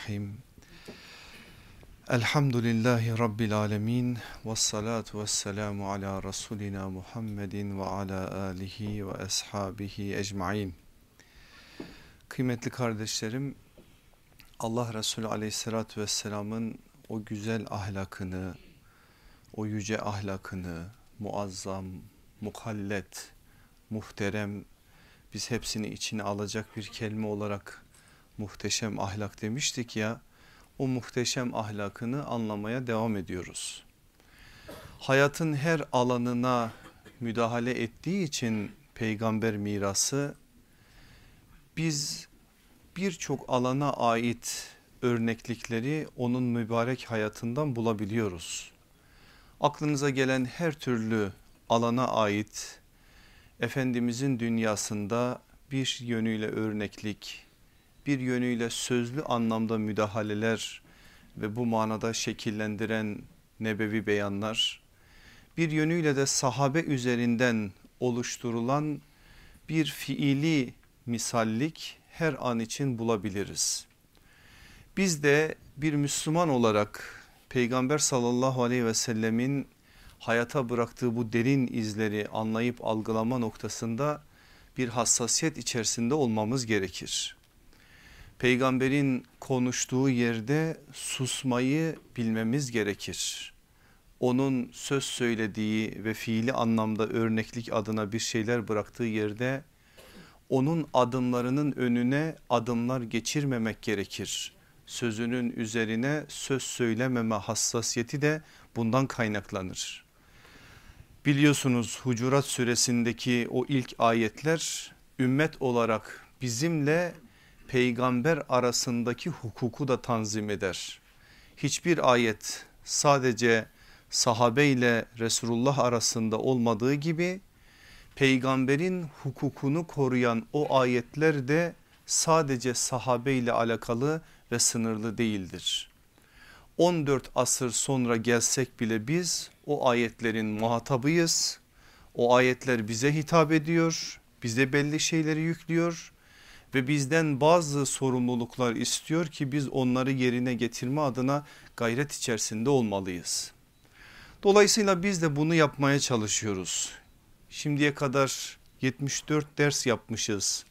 Bismillahirrahmanirrahim. Elhamdülillahi Rabbil alemin. Ve salatu ve selamu ala Resulina Muhammedin ve ala alihi ve ashabihi ecmain. Kıymetli kardeşlerim, Allah Resulü aleyhissalatü vesselamın o güzel ahlakını, o yüce ahlakını, muazzam, mukallet, muhterem, biz hepsini içine alacak bir kelime olarak muhteşem ahlak demiştik ya o muhteşem ahlakını anlamaya devam ediyoruz. Hayatın her alanına müdahale ettiği için peygamber mirası biz birçok alana ait örneklikleri onun mübarek hayatından bulabiliyoruz. Aklınıza gelen her türlü alana ait Efendimizin dünyasında bir yönüyle örneklik, bir yönüyle sözlü anlamda müdahaleler ve bu manada şekillendiren nebevi beyanlar, bir yönüyle de sahabe üzerinden oluşturulan bir fiili misallik her an için bulabiliriz. Biz de bir Müslüman olarak Peygamber sallallahu aleyhi ve sellemin hayata bıraktığı bu derin izleri anlayıp algılama noktasında bir hassasiyet içerisinde olmamız gerekir. Peygamberin konuştuğu yerde susmayı bilmemiz gerekir. Onun söz söylediği ve fiili anlamda örneklik adına bir şeyler bıraktığı yerde onun adımlarının önüne adımlar geçirmemek gerekir. Sözünün üzerine söz söylememe hassasiyeti de bundan kaynaklanır. Biliyorsunuz Hucurat suresindeki o ilk ayetler ümmet olarak bizimle peygamber arasındaki hukuku da tanzim eder. Hiçbir ayet sadece sahabe ile Resulullah arasında olmadığı gibi peygamberin hukukunu koruyan o ayetler de sadece sahabe ile alakalı ve sınırlı değildir. 14 asır sonra gelsek bile biz o ayetlerin muhatabıyız. O ayetler bize hitap ediyor, bize belli şeyleri yüklüyor ve bizden bazı sorumluluklar istiyor ki biz onları yerine getirme adına gayret içerisinde olmalıyız. Dolayısıyla biz de bunu yapmaya çalışıyoruz. Şimdiye kadar 74 ders yapmışız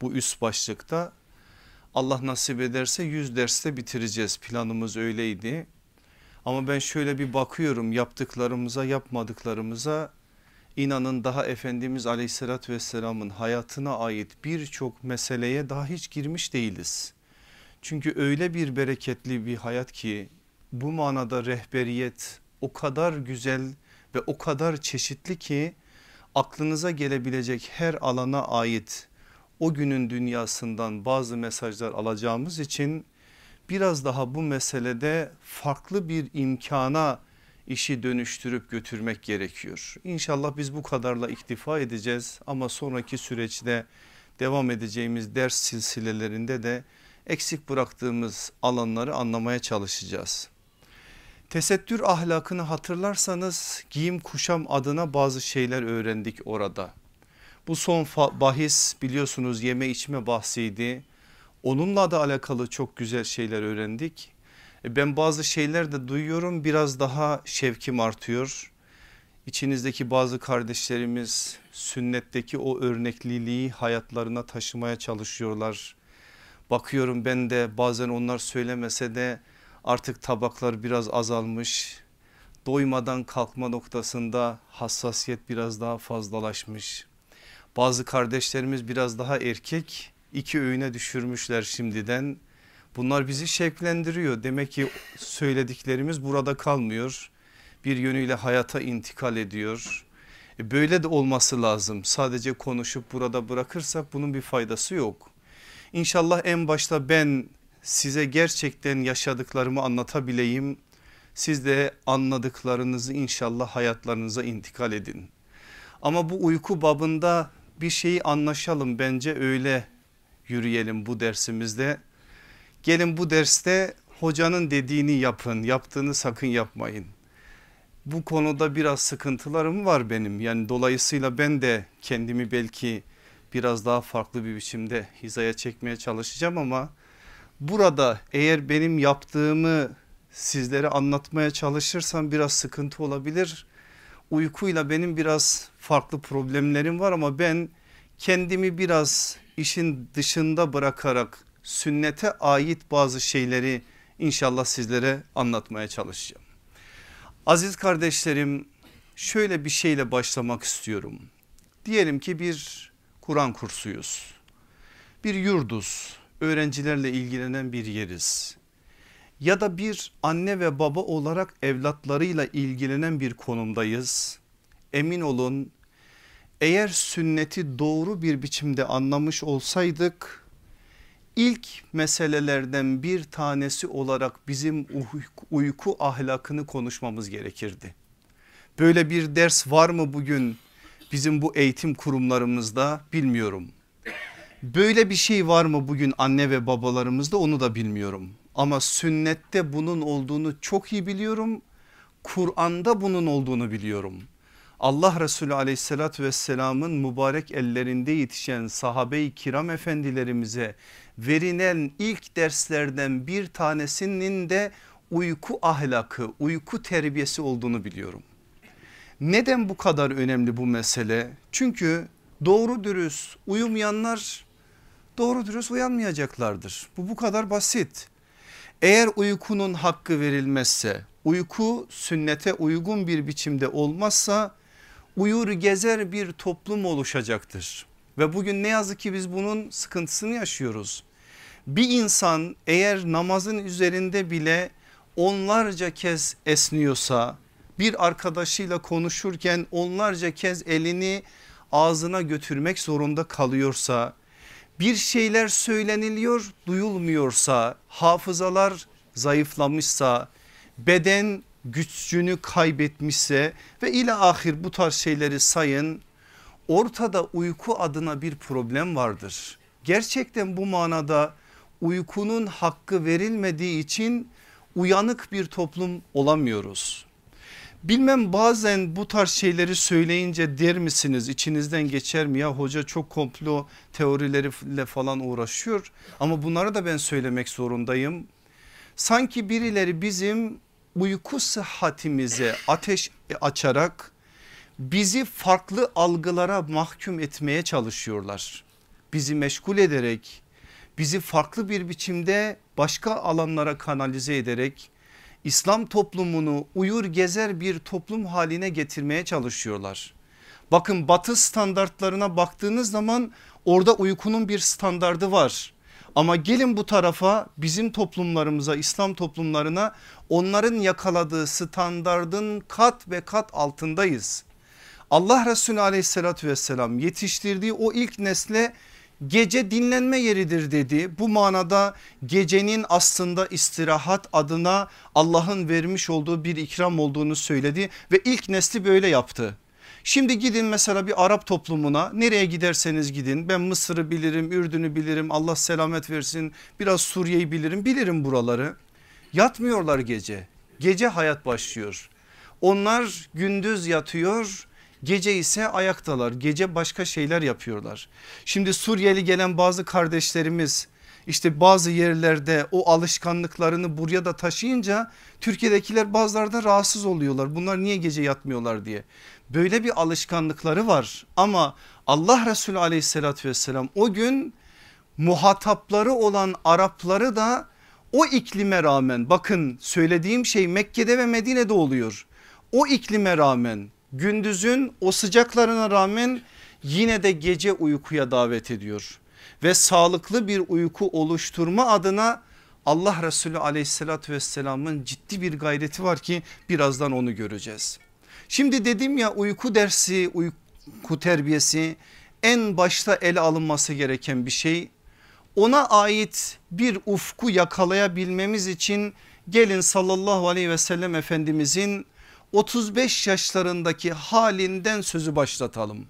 bu üst başlıkta. Allah nasip ederse 100 derste bitireceğiz planımız öyleydi. Ama ben şöyle bir bakıyorum yaptıklarımıza yapmadıklarımıza inanın daha Efendimiz aleyhissalatü vesselamın hayatına ait birçok meseleye daha hiç girmiş değiliz. Çünkü öyle bir bereketli bir hayat ki bu manada rehberiyet o kadar güzel ve o kadar çeşitli ki aklınıza gelebilecek her alana ait o günün dünyasından bazı mesajlar alacağımız için biraz daha bu meselede farklı bir imkana işi dönüştürüp götürmek gerekiyor. İnşallah biz bu kadarla iktifa edeceğiz ama sonraki süreçte devam edeceğimiz ders silsilelerinde de eksik bıraktığımız alanları anlamaya çalışacağız. Tesettür ahlakını hatırlarsanız giyim kuşam adına bazı şeyler öğrendik orada. Bu son bahis biliyorsunuz yeme içme bahsiydi. Onunla da alakalı çok güzel şeyler öğrendik. E, ben bazı şeyler de duyuyorum biraz daha şevkim artıyor. İçinizdeki bazı kardeşlerimiz sünnetteki o örnekliliği hayatlarına taşımaya çalışıyorlar. Bakıyorum ben de bazen onlar söylemese de artık tabaklar biraz azalmış. Doymadan kalkma noktasında hassasiyet biraz daha fazlalaşmış. Bazı kardeşlerimiz biraz daha erkek iki öğüne düşürmüşler şimdiden. Bunlar bizi şevklendiriyor. Demek ki söylediklerimiz burada kalmıyor. Bir yönüyle hayata intikal ediyor. E böyle de olması lazım. Sadece konuşup burada bırakırsak bunun bir faydası yok. İnşallah en başta ben size gerçekten yaşadıklarımı anlatabileyim. Siz de anladıklarınızı inşallah hayatlarınıza intikal edin. Ama bu uyku babında bir şeyi anlaşalım bence öyle yürüyelim bu dersimizde. Gelin bu derste hocanın dediğini yapın yaptığını sakın yapmayın. Bu konuda biraz sıkıntılarım var benim yani dolayısıyla ben de kendimi belki biraz daha farklı bir biçimde hizaya çekmeye çalışacağım ama Burada eğer benim yaptığımı sizlere anlatmaya çalışırsam biraz sıkıntı olabilir. Uykuyla benim biraz farklı problemlerim var ama ben kendimi biraz işin dışında bırakarak sünnete ait bazı şeyleri inşallah sizlere anlatmaya çalışacağım. Aziz kardeşlerim şöyle bir şeyle başlamak istiyorum. Diyelim ki bir Kur'an kursuyuz. Bir yurduz. Öğrencilerle ilgilenen bir yeriz. Ya da bir anne ve baba olarak evlatlarıyla ilgilenen bir konumdayız. Emin olun eğer sünneti doğru bir biçimde anlamış olsaydık ilk meselelerden bir tanesi olarak bizim uyku ahlakını konuşmamız gerekirdi. Böyle bir ders var mı bugün bizim bu eğitim kurumlarımızda bilmiyorum. Böyle bir şey var mı bugün anne ve babalarımızda onu da bilmiyorum. Ama sünnette bunun olduğunu çok iyi biliyorum. Kur'an'da bunun olduğunu biliyorum. Allah Resulü aleyhissalatü vesselamın mübarek ellerinde yetişen sahabe-i kiram efendilerimize verilen ilk derslerden bir tanesinin de uyku ahlakı, uyku terbiyesi olduğunu biliyorum. Neden bu kadar önemli bu mesele? Çünkü doğru dürüst uyumayanlar doğru dürüst uyanmayacaklardır. Bu bu kadar basit. Eğer uykunun hakkı verilmezse uyku sünnete uygun bir biçimde olmazsa uyur gezer bir toplum oluşacaktır. Ve bugün ne yazık ki biz bunun sıkıntısını yaşıyoruz. Bir insan eğer namazın üzerinde bile onlarca kez esniyorsa bir arkadaşıyla konuşurken onlarca kez elini ağzına götürmek zorunda kalıyorsa bir şeyler söyleniliyor duyulmuyorsa hafızalar zayıflamışsa beden güçlüğünü kaybetmişse ve ile ahir bu tarz şeyleri sayın ortada uyku adına bir problem vardır. Gerçekten bu manada uykunun hakkı verilmediği için uyanık bir toplum olamıyoruz. Bilmem bazen bu tarz şeyleri söyleyince der misiniz içinizden geçer mi ya hoca çok komplo teorileriyle falan uğraşıyor ama bunları da ben söylemek zorundayım. Sanki birileri bizim uyku sıhhatimize ateş açarak bizi farklı algılara mahkum etmeye çalışıyorlar. Bizi meşgul ederek bizi farklı bir biçimde başka alanlara kanalize ederek İslam toplumunu uyur gezer bir toplum haline getirmeye çalışıyorlar. Bakın batı standartlarına baktığınız zaman orada uykunun bir standardı var. Ama gelin bu tarafa bizim toplumlarımıza İslam toplumlarına onların yakaladığı standardın kat ve kat altındayız. Allah Resulü aleyhissalatü vesselam yetiştirdiği o ilk nesle gece dinlenme yeridir dedi. Bu manada gecenin aslında istirahat adına Allah'ın vermiş olduğu bir ikram olduğunu söyledi ve ilk nesli böyle yaptı. Şimdi gidin mesela bir Arap toplumuna nereye giderseniz gidin ben Mısır'ı bilirim Ürdün'ü bilirim Allah selamet versin biraz Suriye'yi bilirim bilirim buraları. Yatmıyorlar gece gece hayat başlıyor. Onlar gündüz yatıyor Gece ise ayaktalar gece başka şeyler yapıyorlar. Şimdi Suriyeli gelen bazı kardeşlerimiz işte bazı yerlerde o alışkanlıklarını buraya da taşıyınca Türkiye'dekiler bazıları da rahatsız oluyorlar. Bunlar niye gece yatmıyorlar diye. Böyle bir alışkanlıkları var ama Allah Resulü aleyhissalatü vesselam o gün muhatapları olan Arapları da o iklime rağmen bakın söylediğim şey Mekke'de ve Medine'de oluyor. O iklime rağmen gündüzün o sıcaklarına rağmen yine de gece uykuya davet ediyor. Ve sağlıklı bir uyku oluşturma adına Allah Resulü aleyhissalatü vesselamın ciddi bir gayreti var ki birazdan onu göreceğiz. Şimdi dedim ya uyku dersi uyku terbiyesi en başta ele alınması gereken bir şey. Ona ait bir ufku yakalayabilmemiz için gelin sallallahu aleyhi ve sellem efendimizin 35 yaşlarındaki halinden sözü başlatalım.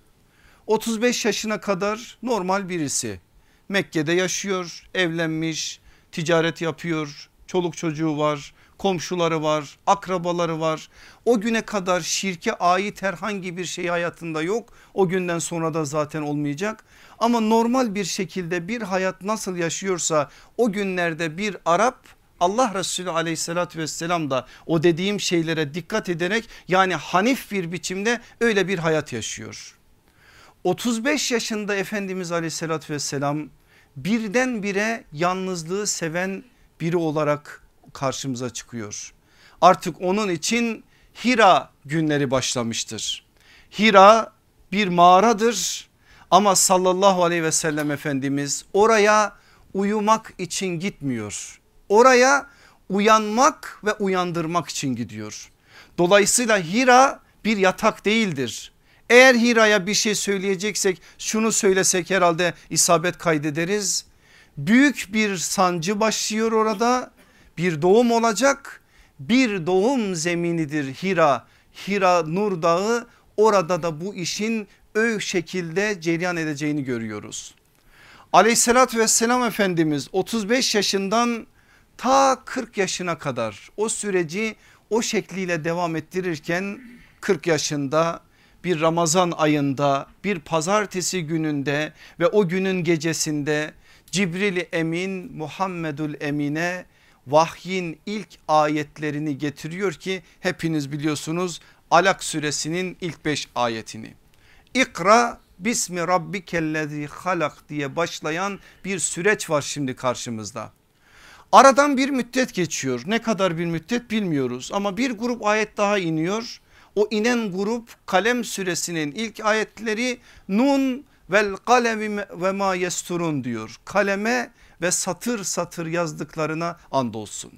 35 yaşına kadar normal birisi Mekke'de yaşıyor evlenmiş ticaret yapıyor çoluk çocuğu var komşuları var, akrabaları var. O güne kadar şirke ait herhangi bir şey hayatında yok. O günden sonra da zaten olmayacak. Ama normal bir şekilde bir hayat nasıl yaşıyorsa o günlerde bir Arap Allah Resulü aleyhissalatü vesselam da o dediğim şeylere dikkat ederek yani hanif bir biçimde öyle bir hayat yaşıyor. 35 yaşında Efendimiz aleyhissalatü vesselam birdenbire yalnızlığı seven biri olarak karşımıza çıkıyor. Artık onun için Hira günleri başlamıştır. Hira bir mağaradır ama sallallahu aleyhi ve sellem Efendimiz oraya uyumak için gitmiyor. Oraya uyanmak ve uyandırmak için gidiyor. Dolayısıyla Hira bir yatak değildir. Eğer Hira'ya bir şey söyleyeceksek şunu söylesek herhalde isabet kaydederiz. Büyük bir sancı başlıyor orada bir doğum olacak bir doğum zeminidir Hira. Hira Nur Dağı orada da bu işin ö şekilde cereyan edeceğini görüyoruz. Aleyhissalatü vesselam Efendimiz 35 yaşından ta 40 yaşına kadar o süreci o şekliyle devam ettirirken 40 yaşında bir Ramazan ayında bir pazartesi gününde ve o günün gecesinde Cibril Emin Muhammedül Emine vahyin ilk ayetlerini getiriyor ki hepiniz biliyorsunuz Alak suresinin ilk 5 ayetini. İkra bismi rabbikellezi halak diye başlayan bir süreç var şimdi karşımızda. Aradan bir müddet geçiyor ne kadar bir müddet bilmiyoruz ama bir grup ayet daha iniyor. O inen grup kalem suresinin ilk ayetleri Nun vel kalemi ve ma yesturun diyor. Kaleme ve satır satır yazdıklarına andolsun.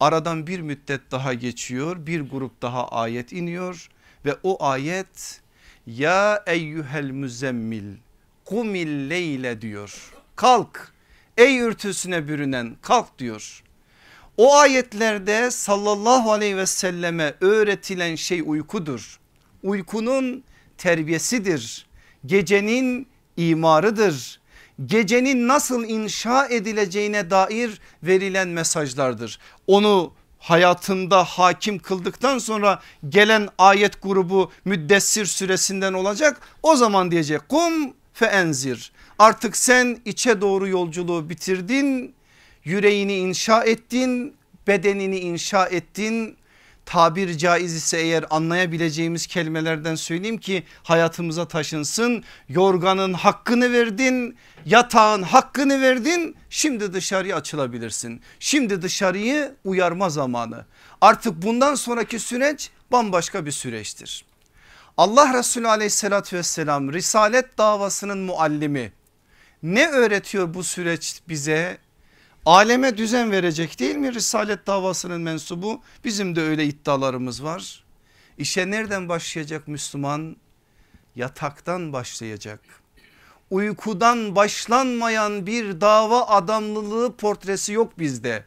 Aradan bir müddet daha geçiyor bir grup daha ayet iniyor ve o ayet ya eyyuhel müzemmil kumil leyle diyor. Kalk ey ürtüsüne bürünen kalk diyor. O ayetlerde sallallahu aleyhi ve selleme öğretilen şey uykudur. Uykunun terbiyesidir. Gecenin imarıdır. Gecenin nasıl inşa edileceğine dair verilen mesajlardır. Onu hayatında hakim kıldıktan sonra gelen ayet grubu müddessir süresinden olacak. O zaman diyecek kum fe enzir artık sen içe doğru yolculuğu bitirdin yüreğini inşa ettin bedenini inşa ettin tabir caiz ise eğer anlayabileceğimiz kelimelerden söyleyeyim ki hayatımıza taşınsın. Yorganın hakkını verdin, yatağın hakkını verdin. Şimdi dışarıya açılabilirsin. Şimdi dışarıyı uyarma zamanı. Artık bundan sonraki süreç bambaşka bir süreçtir. Allah Resulü aleyhissalatü vesselam risalet davasının muallimi ne öğretiyor bu süreç bize? Aleme düzen verecek değil mi Risalet davasının mensubu? Bizim de öyle iddialarımız var. İşe nereden başlayacak Müslüman? Yataktan başlayacak. Uykudan başlanmayan bir dava adamlılığı portresi yok bizde.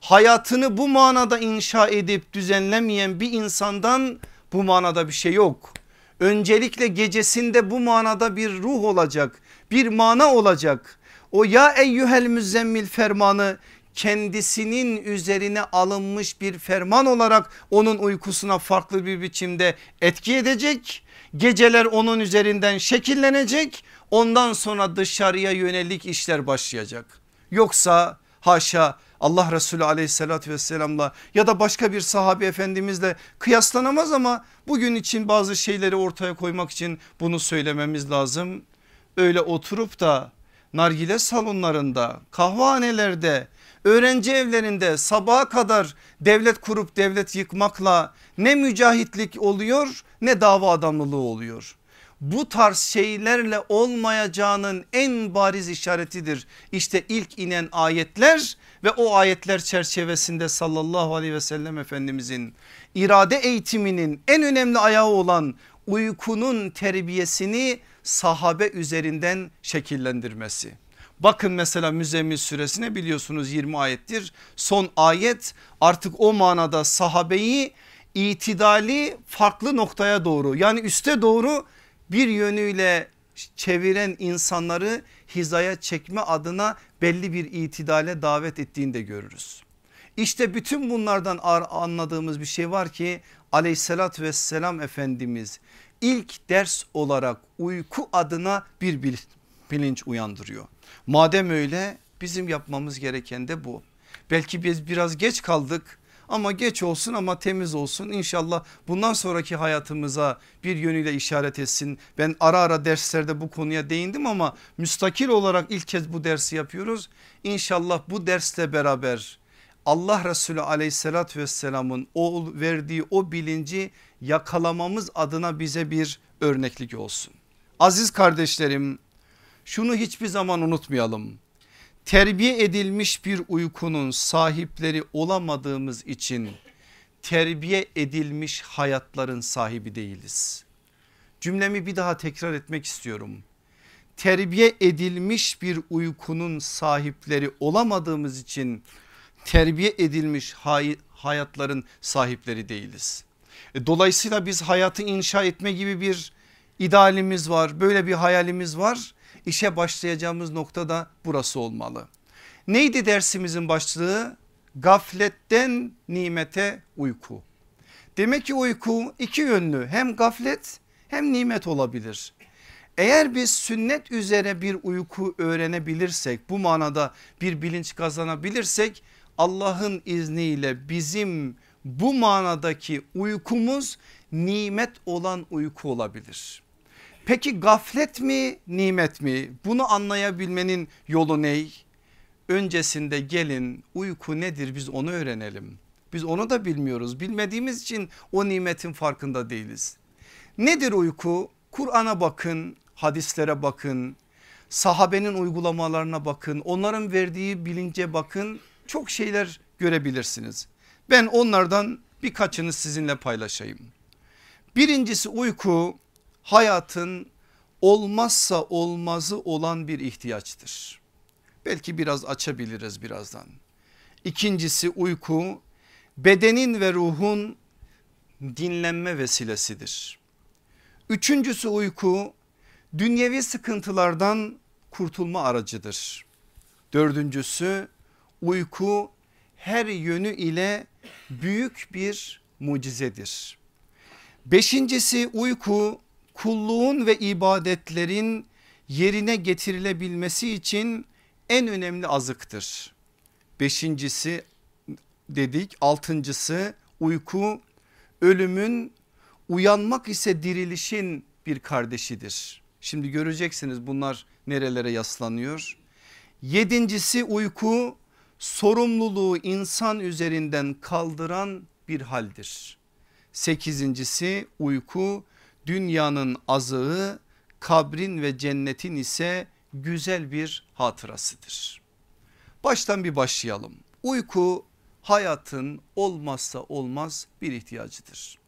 Hayatını bu manada inşa edip düzenlemeyen bir insandan bu manada bir şey yok. Öncelikle gecesinde bu manada bir ruh olacak, bir mana olacak o ya eyyühel müzzemmil fermanı kendisinin üzerine alınmış bir ferman olarak onun uykusuna farklı bir biçimde etki edecek. Geceler onun üzerinden şekillenecek ondan sonra dışarıya yönelik işler başlayacak. Yoksa haşa Allah Resulü aleyhissalatü vesselamla ya da başka bir sahabe efendimizle kıyaslanamaz ama bugün için bazı şeyleri ortaya koymak için bunu söylememiz lazım. Öyle oturup da nargile salonlarında, kahvehanelerde, öğrenci evlerinde sabaha kadar devlet kurup devlet yıkmakla ne mücahitlik oluyor ne dava adamlılığı oluyor. Bu tarz şeylerle olmayacağının en bariz işaretidir. İşte ilk inen ayetler ve o ayetler çerçevesinde sallallahu aleyhi ve sellem efendimizin irade eğitiminin en önemli ayağı olan uykunun terbiyesini sahabe üzerinden şekillendirmesi. Bakın mesela Müzzemmil suresine biliyorsunuz 20 ayettir. Son ayet artık o manada sahabeyi itidali farklı noktaya doğru yani üste doğru bir yönüyle çeviren insanları hizaya çekme adına belli bir itidale davet ettiğini de görürüz. İşte bütün bunlardan anladığımız bir şey var ki aleyhissalatü vesselam Efendimiz ilk ders olarak uyku adına bir bilinç uyandırıyor. Madem öyle bizim yapmamız gereken de bu. Belki biz biraz geç kaldık ama geç olsun ama temiz olsun İnşallah bundan sonraki hayatımıza bir yönüyle işaret etsin. Ben ara ara derslerde bu konuya değindim ama müstakil olarak ilk kez bu dersi yapıyoruz. İnşallah bu dersle beraber Allah Resulü aleyhissalatü vesselamın o verdiği o bilinci yakalamamız adına bize bir örneklik olsun. Aziz kardeşlerim şunu hiçbir zaman unutmayalım. Terbiye edilmiş bir uykunun sahipleri olamadığımız için terbiye edilmiş hayatların sahibi değiliz. Cümlemi bir daha tekrar etmek istiyorum. Terbiye edilmiş bir uykunun sahipleri olamadığımız için terbiye edilmiş hay hayatların sahipleri değiliz. E, dolayısıyla biz hayatı inşa etme gibi bir idealimiz var böyle bir hayalimiz var. İşe başlayacağımız nokta da burası olmalı. Neydi dersimizin başlığı? Gafletten nimete uyku. Demek ki uyku iki yönlü hem gaflet hem nimet olabilir. Eğer biz sünnet üzere bir uyku öğrenebilirsek bu manada bir bilinç kazanabilirsek Allah'ın izniyle bizim bu manadaki uykumuz nimet olan uyku olabilir. Peki gaflet mi nimet mi bunu anlayabilmenin yolu ney? Öncesinde gelin uyku nedir biz onu öğrenelim. Biz onu da bilmiyoruz bilmediğimiz için o nimetin farkında değiliz. Nedir uyku? Kur'an'a bakın hadislere bakın sahabenin uygulamalarına bakın onların verdiği bilince bakın çok şeyler görebilirsiniz. Ben onlardan birkaçını sizinle paylaşayım. Birincisi uyku hayatın olmazsa olmazı olan bir ihtiyaçtır. Belki biraz açabiliriz birazdan. İkincisi uyku bedenin ve ruhun dinlenme vesilesidir. Üçüncüsü uyku dünyevi sıkıntılardan kurtulma aracıdır. Dördüncüsü uyku her yönü ile büyük bir mucizedir. Beşincisi uyku kulluğun ve ibadetlerin yerine getirilebilmesi için en önemli azıktır. Beşincisi dedik altıncısı uyku ölümün uyanmak ise dirilişin bir kardeşidir. Şimdi göreceksiniz bunlar nerelere yaslanıyor. Yedincisi uyku sorumluluğu insan üzerinden kaldıran bir haldir. Sekizincisi uyku dünyanın azığı kabrin ve cennetin ise güzel bir hatırasıdır. Baştan bir başlayalım. Uyku hayatın olmazsa olmaz bir ihtiyacıdır.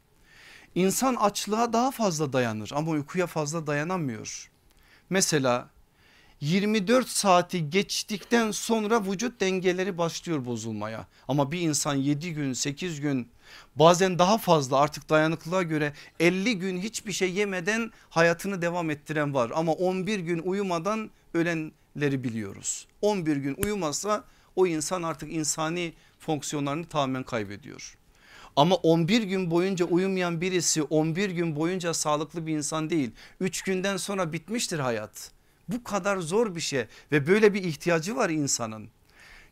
İnsan açlığa daha fazla dayanır ama uykuya fazla dayanamıyor. Mesela 24 saati geçtikten sonra vücut dengeleri başlıyor bozulmaya. Ama bir insan 7 gün 8 gün bazen daha fazla artık dayanıklılığa göre 50 gün hiçbir şey yemeden hayatını devam ettiren var. Ama 11 gün uyumadan ölenleri biliyoruz. 11 gün uyumazsa o insan artık insani fonksiyonlarını tamamen kaybediyor. Ama 11 gün boyunca uyumayan birisi 11 gün boyunca sağlıklı bir insan değil. 3 günden sonra bitmiştir hayat. Bu kadar zor bir şey ve böyle bir ihtiyacı var insanın.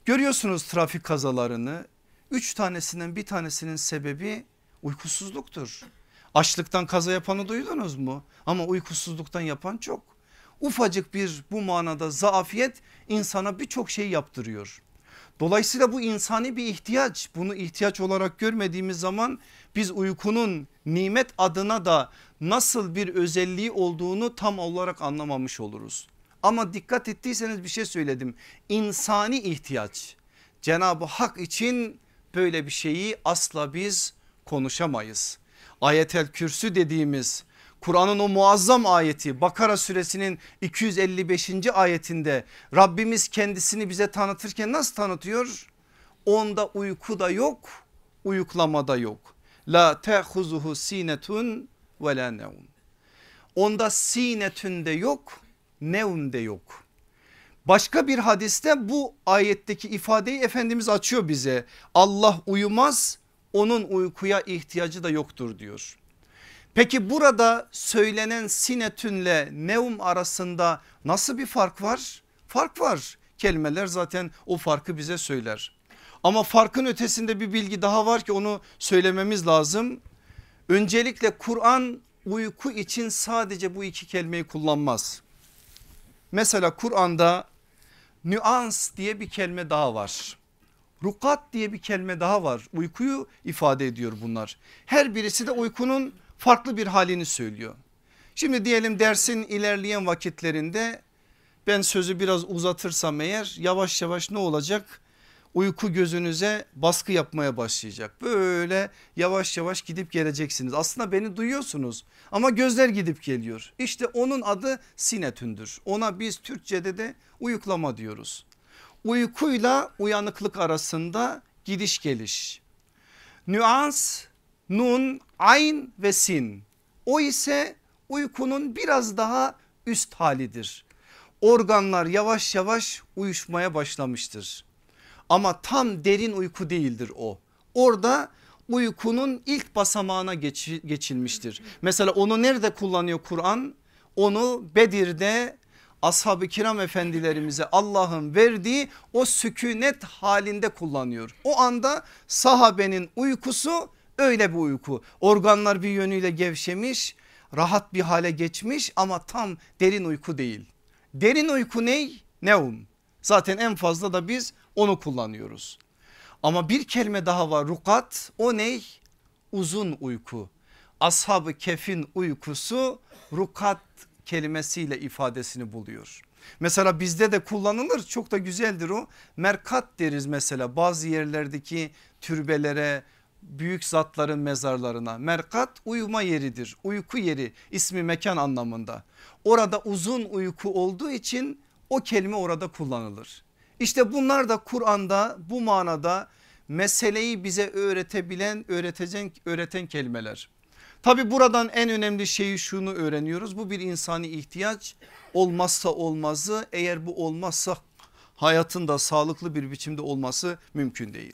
Görüyorsunuz trafik kazalarını. Üç tanesinden bir tanesinin sebebi uykusuzluktur. Açlıktan kaza yapanı duydunuz mu? Ama uykusuzluktan yapan çok. Ufacık bir bu manada zaafiyet insana birçok şey yaptırıyor. Dolayısıyla bu insani bir ihtiyaç. Bunu ihtiyaç olarak görmediğimiz zaman biz uykunun nimet adına da nasıl bir özelliği olduğunu tam olarak anlamamış oluruz. Ama dikkat ettiyseniz bir şey söyledim. İnsani ihtiyaç. Cenab-ı Hak için böyle bir şeyi asla biz konuşamayız. Ayetel Kürsü dediğimiz Kur'an'ın o muazzam ayeti Bakara suresinin 255. ayetinde Rabbimiz kendisini bize tanıtırken nasıl tanıtıyor? Onda uyku da yok uyuklama da yok. La tehuzuhu sinetun ve la nevm. Onda sinetün de yok nevm de yok. Başka bir hadiste bu ayetteki ifadeyi Efendimiz açıyor bize. Allah uyumaz onun uykuya ihtiyacı da yoktur diyor. Peki burada söylenen sinetünle nevm arasında nasıl bir fark var? Fark var. Kelimeler zaten o farkı bize söyler. Ama farkın ötesinde bir bilgi daha var ki onu söylememiz lazım. Öncelikle Kur'an uyku için sadece bu iki kelimeyi kullanmaz. Mesela Kur'an'da nüans diye bir kelime daha var. Rukat diye bir kelime daha var. Uykuyu ifade ediyor bunlar. Her birisi de uykunun farklı bir halini söylüyor. Şimdi diyelim dersin ilerleyen vakitlerinde ben sözü biraz uzatırsam eğer yavaş yavaş ne olacak? Uyku gözünüze baskı yapmaya başlayacak. Böyle yavaş yavaş gidip geleceksiniz. Aslında beni duyuyorsunuz ama gözler gidip geliyor. İşte onun adı sinetündür. Ona biz Türkçe'de de uyuklama diyoruz. Uykuyla uyanıklık arasında gidiş geliş. Nüans, nun, ayn ve sin. O ise uykunun biraz daha üst halidir. Organlar yavaş yavaş uyuşmaya başlamıştır. Ama tam derin uyku değildir o. Orada uykunun ilk basamağına geç, geçilmiştir. Mesela onu nerede kullanıyor Kur'an? Onu Bedir'de ashab-ı kiram efendilerimize Allah'ın verdiği o sükunet halinde kullanıyor. O anda sahabenin uykusu öyle bir uyku. Organlar bir yönüyle gevşemiş rahat bir hale geçmiş ama tam derin uyku değil. Derin uyku ney? Neum. Zaten en fazla da biz onu kullanıyoruz. Ama bir kelime daha var rukat o ney? Uzun uyku. Ashab-ı kefin uykusu rukat kelimesiyle ifadesini buluyor. Mesela bizde de kullanılır çok da güzeldir o. Merkat deriz mesela bazı yerlerdeki türbelere büyük zatların mezarlarına. Merkat uyuma yeridir uyku yeri ismi mekan anlamında. Orada uzun uyku olduğu için o kelime orada kullanılır. İşte bunlar da Kur'an'da bu manada meseleyi bize öğretebilen öğretecek öğreten kelimeler. Tabi buradan en önemli şeyi şunu öğreniyoruz bu bir insani ihtiyaç olmazsa olmazı eğer bu olmazsa hayatında sağlıklı bir biçimde olması mümkün değil.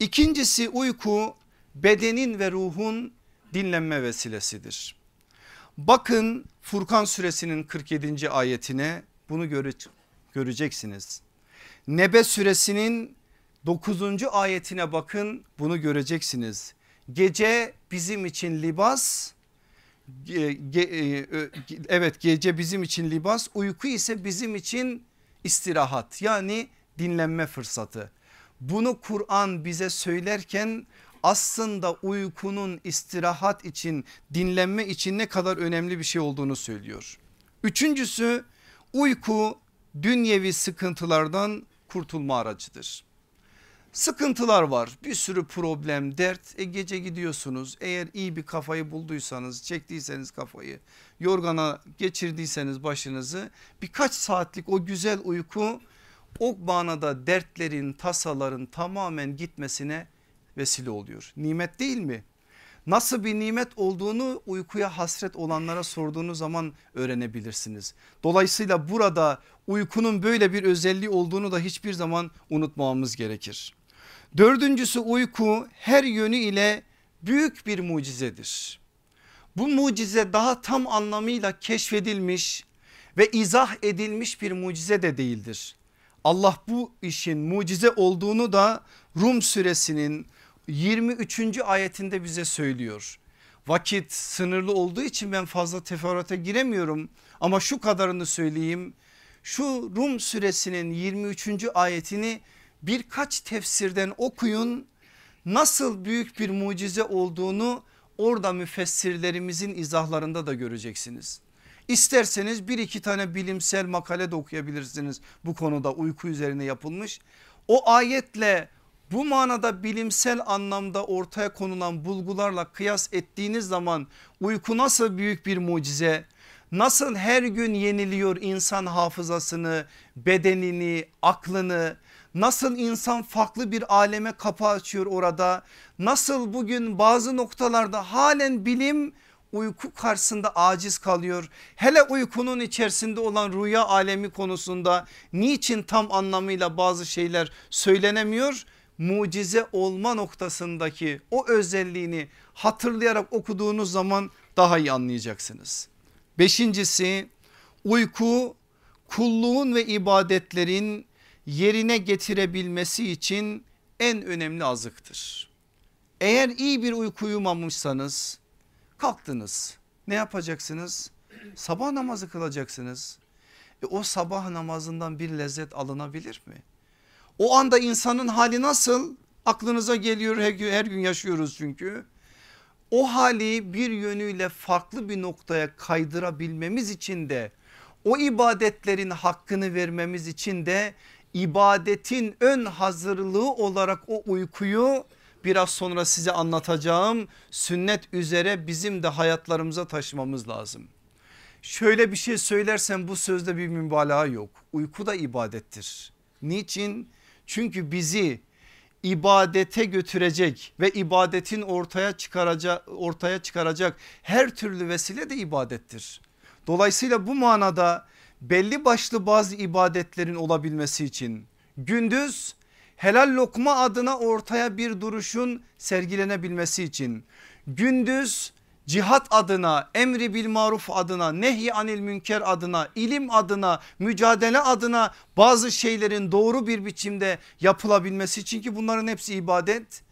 İkincisi uyku bedenin ve ruhun dinlenme vesilesidir. Bakın Furkan suresinin 47. ayetine bunu göre, göreceksiniz. Nebe suresinin 9. ayetine bakın bunu göreceksiniz. Gece bizim için libas e, evet gece bizim için libas uyku ise bizim için istirahat yani dinlenme fırsatı. Bunu Kur'an bize söylerken aslında uykunun istirahat için dinlenme için ne kadar önemli bir şey olduğunu söylüyor. Üçüncüsü uyku dünyevi sıkıntılardan kurtulma aracıdır. Sıkıntılar var bir sürü problem dert e gece gidiyorsunuz eğer iyi bir kafayı bulduysanız çektiyseniz kafayı yorgana geçirdiyseniz başınızı birkaç saatlik o güzel uyku o manada dertlerin tasaların tamamen gitmesine vesile oluyor. Nimet değil mi? Nasıl bir nimet olduğunu uykuya hasret olanlara sorduğunuz zaman öğrenebilirsiniz. Dolayısıyla burada uykunun böyle bir özelliği olduğunu da hiçbir zaman unutmamamız gerekir. Dördüncüsü uyku her yönü ile büyük bir mucizedir. Bu mucize daha tam anlamıyla keşfedilmiş ve izah edilmiş bir mucize de değildir. Allah bu işin mucize olduğunu da Rum suresinin 23. ayetinde bize söylüyor. Vakit sınırlı olduğu için ben fazla teferruata giremiyorum ama şu kadarını söyleyeyim. Şu Rum suresinin 23. ayetini birkaç tefsirden okuyun. Nasıl büyük bir mucize olduğunu orada müfessirlerimizin izahlarında da göreceksiniz. İsterseniz bir iki tane bilimsel makale de okuyabilirsiniz. Bu konuda uyku üzerine yapılmış. O ayetle bu manada bilimsel anlamda ortaya konulan bulgularla kıyas ettiğiniz zaman uyku nasıl büyük bir mucize? Nasıl her gün yeniliyor insan hafızasını bedenini aklını? Nasıl insan farklı bir aleme kapı açıyor orada? Nasıl bugün bazı noktalarda halen bilim uyku karşısında aciz kalıyor? Hele uykunun içerisinde olan rüya alemi konusunda niçin tam anlamıyla bazı şeyler söylenemiyor? Mucize olma noktasındaki o özelliğini hatırlayarak okuduğunuz zaman daha iyi anlayacaksınız. Beşincisi uyku kulluğun ve ibadetlerin yerine getirebilmesi için en önemli azıktır. Eğer iyi bir uyku uyumamışsanız kalktınız ne yapacaksınız? Sabah namazı kılacaksınız. E o sabah namazından bir lezzet alınabilir mi? O anda insanın hali nasıl? Aklınıza geliyor her gün, her gün yaşıyoruz çünkü. O hali bir yönüyle farklı bir noktaya kaydırabilmemiz için de o ibadetlerin hakkını vermemiz için de ibadetin ön hazırlığı olarak o uykuyu biraz sonra size anlatacağım sünnet üzere bizim de hayatlarımıza taşımamız lazım. Şöyle bir şey söylersem bu sözde bir mübalağa yok. Uyku da ibadettir. Niçin? Çünkü bizi ibadete götürecek ve ibadetin ortaya çıkaracak ortaya çıkaracak her türlü vesile de ibadettir. Dolayısıyla bu manada belli başlı bazı ibadetlerin olabilmesi için gündüz helal lokma adına ortaya bir duruşun sergilenebilmesi için gündüz cihat adına emri bil maruf adına nehy anil münker adına ilim adına mücadele adına bazı şeylerin doğru bir biçimde yapılabilmesi için ki bunların hepsi ibadet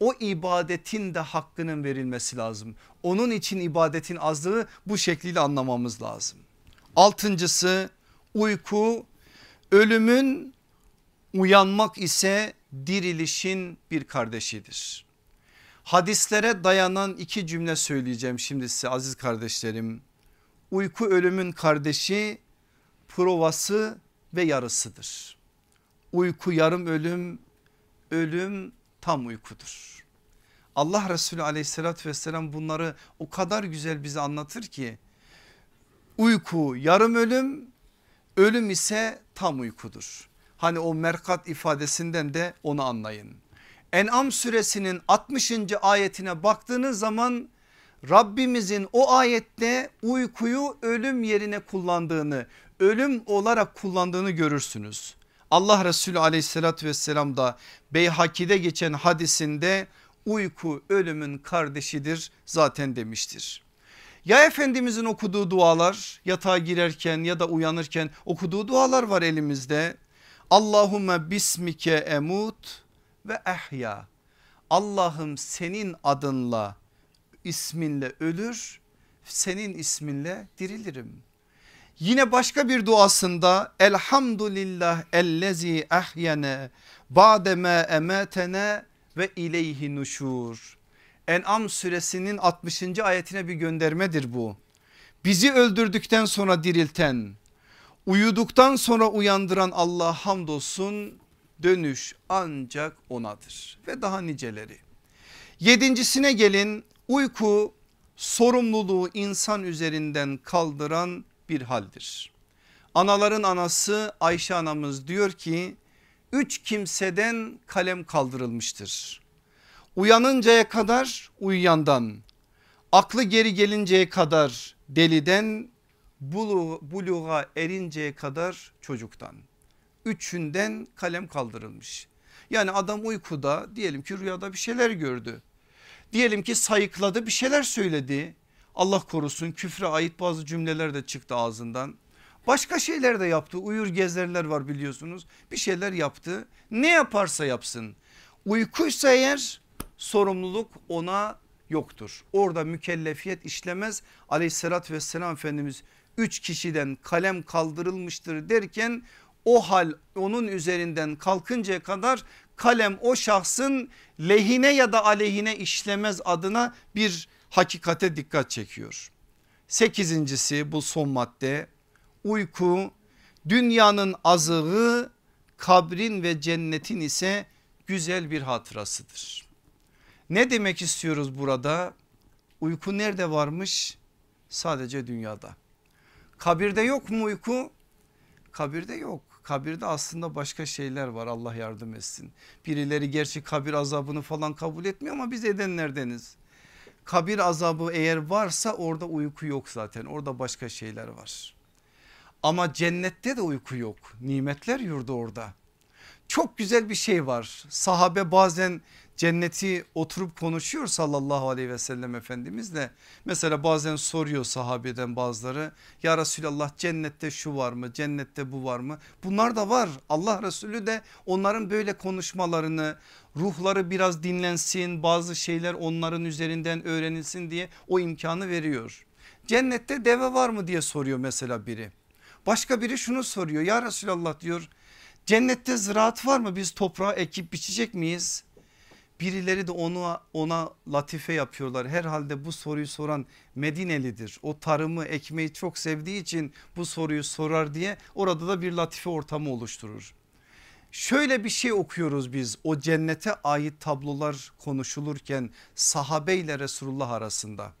o ibadetin de hakkının verilmesi lazım. Onun için ibadetin azlığı bu şekliyle anlamamız lazım. Altıncısı uyku ölümün uyanmak ise dirilişin bir kardeşidir. Hadislere dayanan iki cümle söyleyeceğim şimdi size aziz kardeşlerim. Uyku ölümün kardeşi provası ve yarısıdır. Uyku yarım ölüm, ölüm tam uykudur. Allah Resulü aleyhissalatü vesselam bunları o kadar güzel bize anlatır ki uyku yarım ölüm ölüm ise tam uykudur. Hani o merkat ifadesinden de onu anlayın. En'am suresinin 60. ayetine baktığınız zaman Rabbimizin o ayette uykuyu ölüm yerine kullandığını ölüm olarak kullandığını görürsünüz. Allah Resulü aleyhissalatü vesselam da Beyhaki'de geçen hadisinde uyku ölümün kardeşidir zaten demiştir. Ya Efendimizin okuduğu dualar yatağa girerken ya da uyanırken okuduğu dualar var elimizde. Allahümme bismike emut ve ehya. Allah'ım senin adınla isminle ölür senin isminle dirilirim. Yine başka bir duasında elhamdülillah ellezi ehyene ba'deme emetene ve ileyhi nuşur. En'am suresinin 60. ayetine bir göndermedir bu. Bizi öldürdükten sonra dirilten, uyuduktan sonra uyandıran Allah hamdolsun dönüş ancak onadır ve daha niceleri. Yedincisine gelin uyku sorumluluğu insan üzerinden kaldıran bir haldir. Anaların anası Ayşe anamız diyor ki üç kimseden kalem kaldırılmıştır. Uyanıncaya kadar uyuyandan, aklı geri gelinceye kadar deliden, buluğa erinceye kadar çocuktan. Üçünden kalem kaldırılmış. Yani adam uykuda diyelim ki rüyada bir şeyler gördü. Diyelim ki sayıkladı bir şeyler söyledi. Allah korusun küfre ait bazı cümleler de çıktı ağzından. Başka şeyler de yaptı uyur gezerler var biliyorsunuz bir şeyler yaptı ne yaparsa yapsın uykuysa eğer sorumluluk ona yoktur. Orada mükellefiyet işlemez aleyhissalatü vesselam Efendimiz üç kişiden kalem kaldırılmıştır derken o hal onun üzerinden kalkıncaya kadar kalem o şahsın lehine ya da aleyhine işlemez adına bir hakikate dikkat çekiyor. Sekizincisi bu son madde uyku dünyanın azığı kabrin ve cennetin ise güzel bir hatırasıdır. Ne demek istiyoruz burada? Uyku nerede varmış? Sadece dünyada. Kabirde yok mu uyku? Kabirde yok. Kabirde aslında başka şeyler var Allah yardım etsin. Birileri gerçi kabir azabını falan kabul etmiyor ama biz edenlerdeniz. kabir azabı eğer varsa orada uyku yok zaten orada başka şeyler var. Ama cennette de uyku yok nimetler yurdu orada. Çok güzel bir şey var sahabe bazen cenneti oturup konuşuyor sallallahu aleyhi ve sellem efendimizle. Mesela bazen soruyor sahabeden bazıları ya Resulallah cennette şu var mı cennette bu var mı? Bunlar da var Allah Resulü de onların böyle konuşmalarını ruhları biraz dinlensin bazı şeyler onların üzerinden öğrenilsin diye o imkanı veriyor. Cennette deve var mı diye soruyor mesela biri. Başka biri şunu soruyor ya Resulallah diyor cennette ziraat var mı biz toprağa ekip biçecek miyiz? Birileri de onu ona latife yapıyorlar. Herhalde bu soruyu soran Medinelidir. O tarımı ekmeği çok sevdiği için bu soruyu sorar diye orada da bir latife ortamı oluşturur. Şöyle bir şey okuyoruz biz o cennete ait tablolar konuşulurken sahabe ile Resulullah arasında.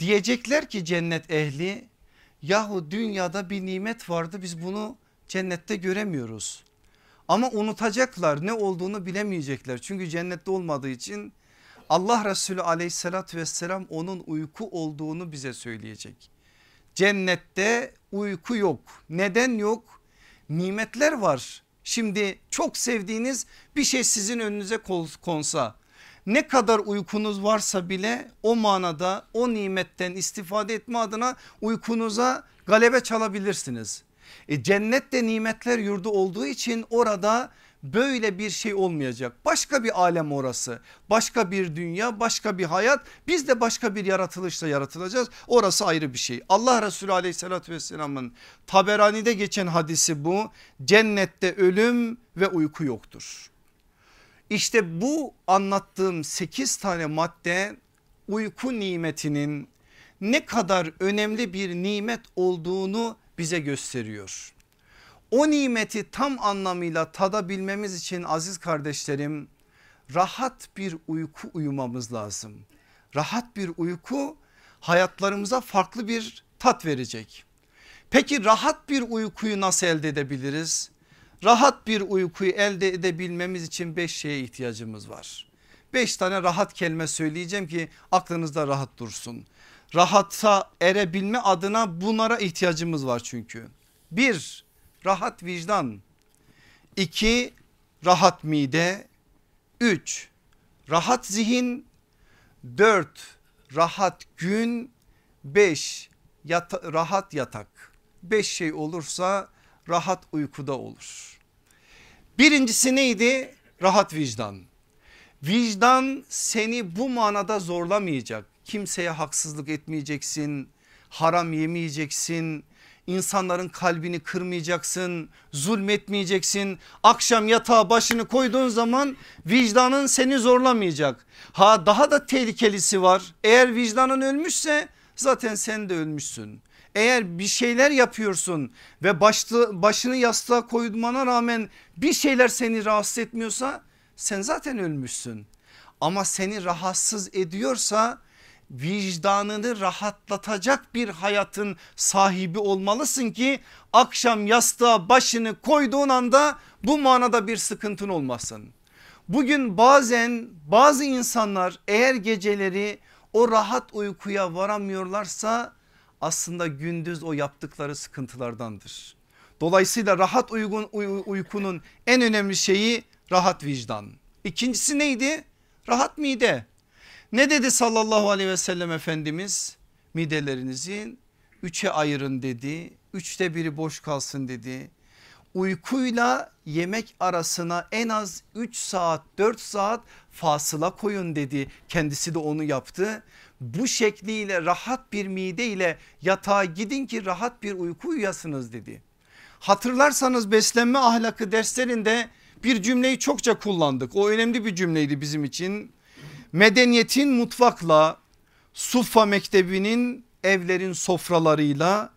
Diyecekler ki cennet ehli yahu dünyada bir nimet vardı biz bunu cennette göremiyoruz. Ama unutacaklar ne olduğunu bilemeyecekler. Çünkü cennette olmadığı için Allah Resulü aleyhissalatü vesselam onun uyku olduğunu bize söyleyecek. Cennette uyku yok. Neden yok? Nimetler var. Şimdi çok sevdiğiniz bir şey sizin önünüze konsa ne kadar uykunuz varsa bile o manada o nimetten istifade etme adına uykunuza galebe çalabilirsiniz. E cennet de nimetler yurdu olduğu için orada böyle bir şey olmayacak. Başka bir alem orası. Başka bir dünya, başka bir hayat. Biz de başka bir yaratılışla yaratılacağız. Orası ayrı bir şey. Allah Resulü aleyhissalatü vesselamın Taberani'de geçen hadisi bu. Cennette ölüm ve uyku yoktur. İşte bu anlattığım 8 tane madde uyku nimetinin ne kadar önemli bir nimet olduğunu bize gösteriyor. O nimeti tam anlamıyla tadabilmemiz için aziz kardeşlerim rahat bir uyku uyumamız lazım. Rahat bir uyku hayatlarımıza farklı bir tat verecek. Peki rahat bir uykuyu nasıl elde edebiliriz? Rahat bir uykuyu elde edebilmemiz için beş şeye ihtiyacımız var. Beş tane rahat kelime söyleyeceğim ki aklınızda rahat dursun rahata erebilme adına bunlara ihtiyacımız var çünkü. Bir rahat vicdan. iki rahat mide. Üç rahat zihin. Dört rahat gün. Beş yata, rahat yatak. Beş şey olursa rahat uykuda olur. Birincisi neydi? Rahat vicdan. Vicdan seni bu manada zorlamayacak kimseye haksızlık etmeyeceksin, haram yemeyeceksin, insanların kalbini kırmayacaksın, zulmetmeyeceksin. Akşam yatağa başını koyduğun zaman vicdanın seni zorlamayacak. Ha daha da tehlikelisi var. Eğer vicdanın ölmüşse zaten sen de ölmüşsün. Eğer bir şeyler yapıyorsun ve başlı, başını yastığa koymana rağmen bir şeyler seni rahatsız etmiyorsa sen zaten ölmüşsün. Ama seni rahatsız ediyorsa vicdanını rahatlatacak bir hayatın sahibi olmalısın ki akşam yastığa başını koyduğun anda bu manada bir sıkıntın olmasın. Bugün bazen bazı insanlar eğer geceleri o rahat uykuya varamıyorlarsa aslında gündüz o yaptıkları sıkıntılardandır. Dolayısıyla rahat uygun, uykunun en önemli şeyi rahat vicdan. İkincisi neydi? Rahat mide. Ne dedi sallallahu aleyhi ve sellem Efendimiz? Midelerinizin üçe ayırın dedi. Üçte biri boş kalsın dedi. Uykuyla yemek arasına en az 3 saat 4 saat fasıla koyun dedi. Kendisi de onu yaptı. Bu şekliyle rahat bir mide ile yatağa gidin ki rahat bir uyku uyuyasınız dedi. Hatırlarsanız beslenme ahlakı derslerinde bir cümleyi çokça kullandık. O önemli bir cümleydi bizim için medeniyetin mutfakla Suffa Mektebi'nin evlerin sofralarıyla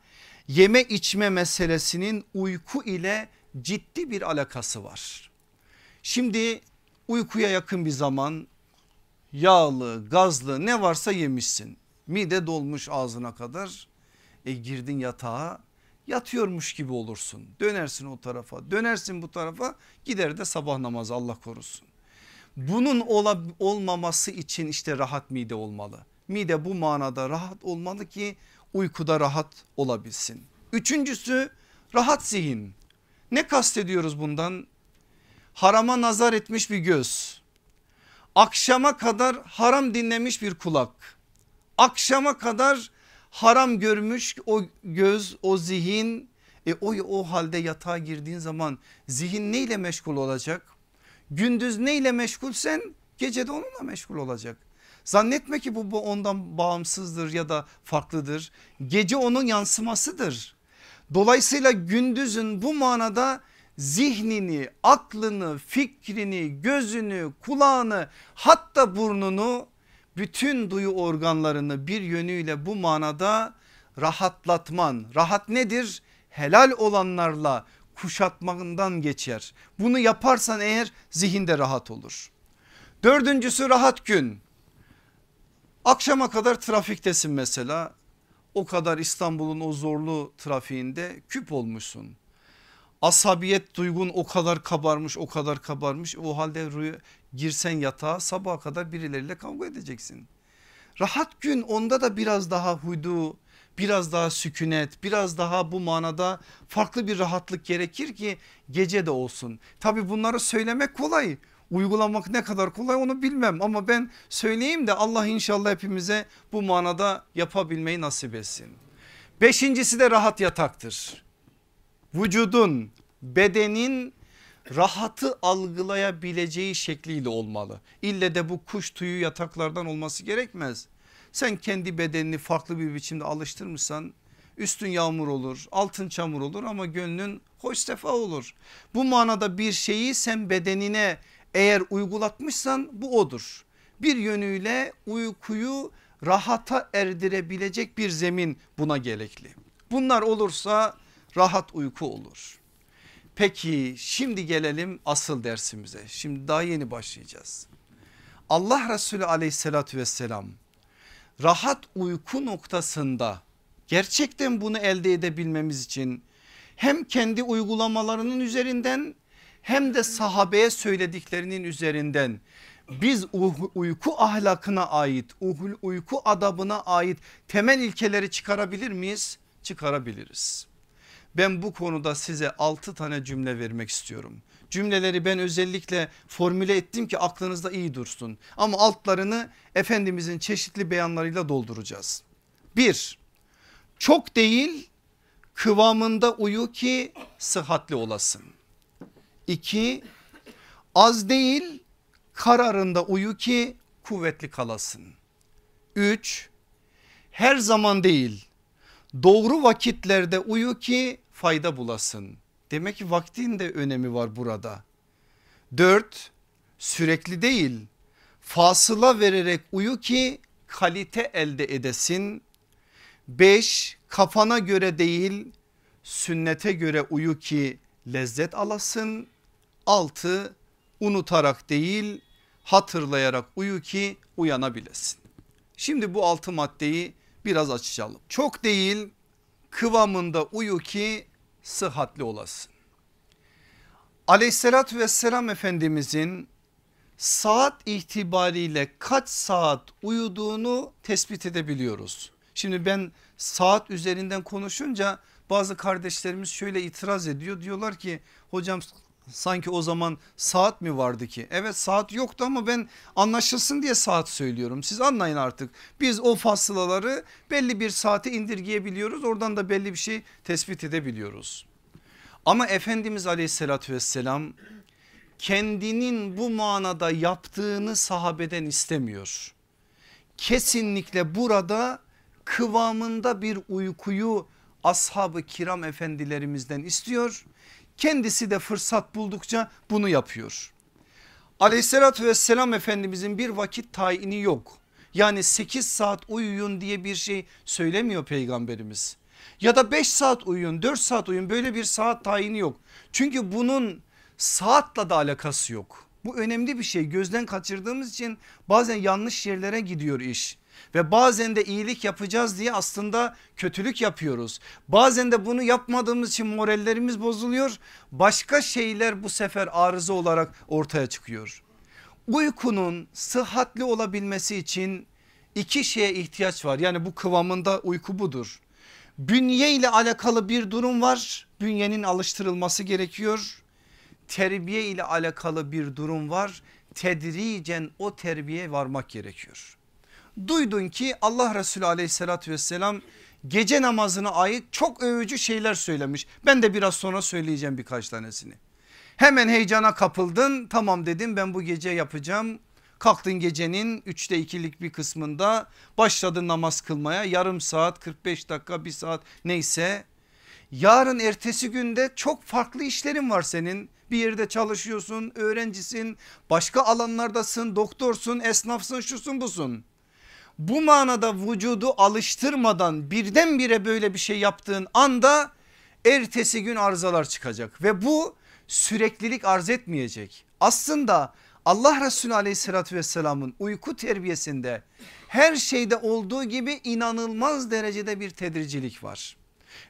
yeme içme meselesinin uyku ile ciddi bir alakası var. Şimdi uykuya yakın bir zaman yağlı gazlı ne varsa yemişsin. Mide dolmuş ağzına kadar e girdin yatağa yatıyormuş gibi olursun. Dönersin o tarafa dönersin bu tarafa gider de sabah namazı Allah korusun. Bunun ola, olmaması için işte rahat mide olmalı. Mide bu manada rahat olmalı ki uykuda rahat olabilsin. Üçüncüsü rahat zihin. Ne kastediyoruz bundan? Harama nazar etmiş bir göz. Akşama kadar haram dinlemiş bir kulak. Akşama kadar haram görmüş o göz o zihin e o, o halde yatağa girdiğin zaman zihin neyle meşgul olacak? Gündüz neyle meşgulsen gece de onunla meşgul olacak. Zannetme ki bu, bu ondan bağımsızdır ya da farklıdır. Gece onun yansımasıdır. Dolayısıyla gündüzün bu manada zihnini, aklını, fikrini, gözünü, kulağını hatta burnunu bütün duyu organlarını bir yönüyle bu manada rahatlatman. Rahat nedir? Helal olanlarla kuşatmandan geçer. Bunu yaparsan eğer zihinde rahat olur. Dördüncüsü rahat gün. Akşama kadar trafiktesin mesela. O kadar İstanbul'un o zorlu trafiğinde küp olmuşsun. Asabiyet duygun o kadar kabarmış o kadar kabarmış. O halde girsen yatağa sabaha kadar birileriyle kavga edeceksin. Rahat gün onda da biraz daha huydu biraz daha sükunet biraz daha bu manada farklı bir rahatlık gerekir ki gece de olsun. Tabi bunları söylemek kolay uygulamak ne kadar kolay onu bilmem ama ben söyleyeyim de Allah inşallah hepimize bu manada yapabilmeyi nasip etsin. Beşincisi de rahat yataktır. Vücudun bedenin rahatı algılayabileceği şekliyle olmalı. İlle de bu kuş tüyü yataklardan olması gerekmez. Sen kendi bedenini farklı bir biçimde alıştırmışsan üstün yağmur olur altın çamur olur ama gönlün hoş sefa olur. Bu manada bir şeyi sen bedenine eğer uygulatmışsan bu odur. Bir yönüyle uykuyu rahata erdirebilecek bir zemin buna gerekli. Bunlar olursa rahat uyku olur. Peki şimdi gelelim asıl dersimize. Şimdi daha yeni başlayacağız. Allah Resulü aleyhissalatü vesselam rahat uyku noktasında gerçekten bunu elde edebilmemiz için hem kendi uygulamalarının üzerinden hem de sahabeye söylediklerinin üzerinden biz uyku ahlakına ait uyku adabına ait temel ilkeleri çıkarabilir miyiz? Çıkarabiliriz. Ben bu konuda size 6 tane cümle vermek istiyorum. Cümleleri ben özellikle formüle ettim ki aklınızda iyi dursun. Ama altlarını Efendimizin çeşitli beyanlarıyla dolduracağız. Bir, çok değil kıvamında uyu ki sıhhatli olasın. İki, az değil kararında uyu ki kuvvetli kalasın. Üç, her zaman değil doğru vakitlerde uyu ki fayda bulasın. Demek ki vaktin de önemi var burada. Dört sürekli değil fasıla vererek uyu ki kalite elde edesin. Beş kafana göre değil sünnete göre uyu ki lezzet alasın. Altı unutarak değil hatırlayarak uyu ki uyanabilesin. Şimdi bu altı maddeyi biraz açalım. Çok değil kıvamında uyu ki sıhhatli olasın. Aleyhissalatü vesselam Efendimizin saat itibariyle kaç saat uyuduğunu tespit edebiliyoruz. Şimdi ben saat üzerinden konuşunca bazı kardeşlerimiz şöyle itiraz ediyor diyorlar ki hocam sanki o zaman saat mi vardı ki? Evet saat yoktu ama ben anlaşılsın diye saat söylüyorum. Siz anlayın artık. Biz o fasılaları belli bir saate indirgeyebiliyoruz. Oradan da belli bir şey tespit edebiliyoruz. Ama Efendimiz aleyhissalatü vesselam kendinin bu manada yaptığını sahabeden istemiyor. Kesinlikle burada kıvamında bir uykuyu ashabı kiram efendilerimizden istiyor Kendisi de fırsat buldukça bunu yapıyor. Aleyhissalatü vesselam Efendimizin bir vakit tayini yok. Yani 8 saat uyuyun diye bir şey söylemiyor peygamberimiz. Ya da 5 saat uyuyun 4 saat uyuyun böyle bir saat tayini yok. Çünkü bunun saatla da alakası yok. Bu önemli bir şey gözden kaçırdığımız için bazen yanlış yerlere gidiyor iş ve bazen de iyilik yapacağız diye aslında kötülük yapıyoruz. Bazen de bunu yapmadığımız için morallerimiz bozuluyor. Başka şeyler bu sefer arıza olarak ortaya çıkıyor. Uykunun sıhhatli olabilmesi için iki şeye ihtiyaç var. Yani bu kıvamında uyku budur. Bünye ile alakalı bir durum var. Bünyenin alıştırılması gerekiyor. Terbiye ile alakalı bir durum var. Tedricen o terbiye varmak gerekiyor. Duydun ki Allah Resulü aleyhissalatü vesselam gece namazına ait çok övücü şeyler söylemiş. Ben de biraz sonra söyleyeceğim birkaç tanesini. Hemen heyecana kapıldın tamam dedim ben bu gece yapacağım. Kalktın gecenin üçte ikilik bir kısmında başladın namaz kılmaya yarım saat 45 dakika bir saat neyse. Yarın ertesi günde çok farklı işlerin var senin. Bir yerde çalışıyorsun, öğrencisin, başka alanlardasın, doktorsun, esnafsın, şusun busun. Bu manada vücudu alıştırmadan birdenbire böyle bir şey yaptığın anda ertesi gün arızalar çıkacak ve bu süreklilik arz etmeyecek. Aslında Allah Resulü aleyhissalatü vesselamın uyku terbiyesinde her şeyde olduğu gibi inanılmaz derecede bir tedricilik var.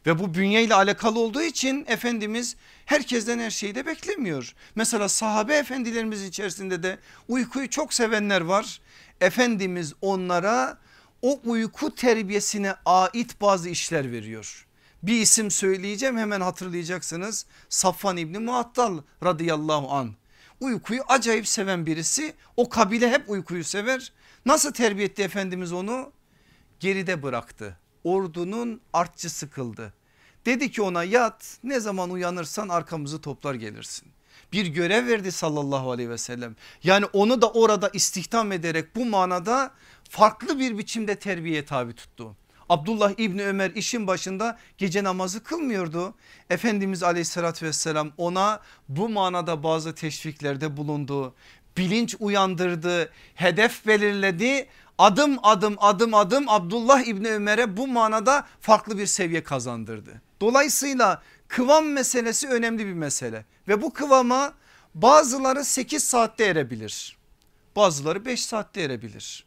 Ve bu bünye ile alakalı olduğu için Efendimiz herkesten her şeyi de beklemiyor. Mesela sahabe efendilerimiz içerisinde de uykuyu çok sevenler var. Efendimiz onlara o uyku terbiyesine ait bazı işler veriyor. Bir isim söyleyeceğim hemen hatırlayacaksınız. Safvan İbni Muattal radıyallahu an. Uykuyu acayip seven birisi o kabile hep uykuyu sever. Nasıl terbiye etti Efendimiz onu? Geride bıraktı. Ordunun artçısı kıldı. Dedi ki ona yat ne zaman uyanırsan arkamızı toplar gelirsin. Bir görev verdi sallallahu aleyhi ve sellem. Yani onu da orada istihdam ederek bu manada farklı bir biçimde terbiye tabi tuttu. Abdullah İbni Ömer işin başında gece namazı kılmıyordu. Efendimiz aleyhissalatü vesselam ona bu manada bazı teşviklerde bulundu. Bilinç uyandırdı, hedef belirledi. Adım adım adım adım Abdullah İbni Ömer'e bu manada farklı bir seviye kazandırdı. Dolayısıyla kıvam meselesi önemli bir mesele ve bu kıvama bazıları 8 saatte erebilir. Bazıları 5 saatte erebilir.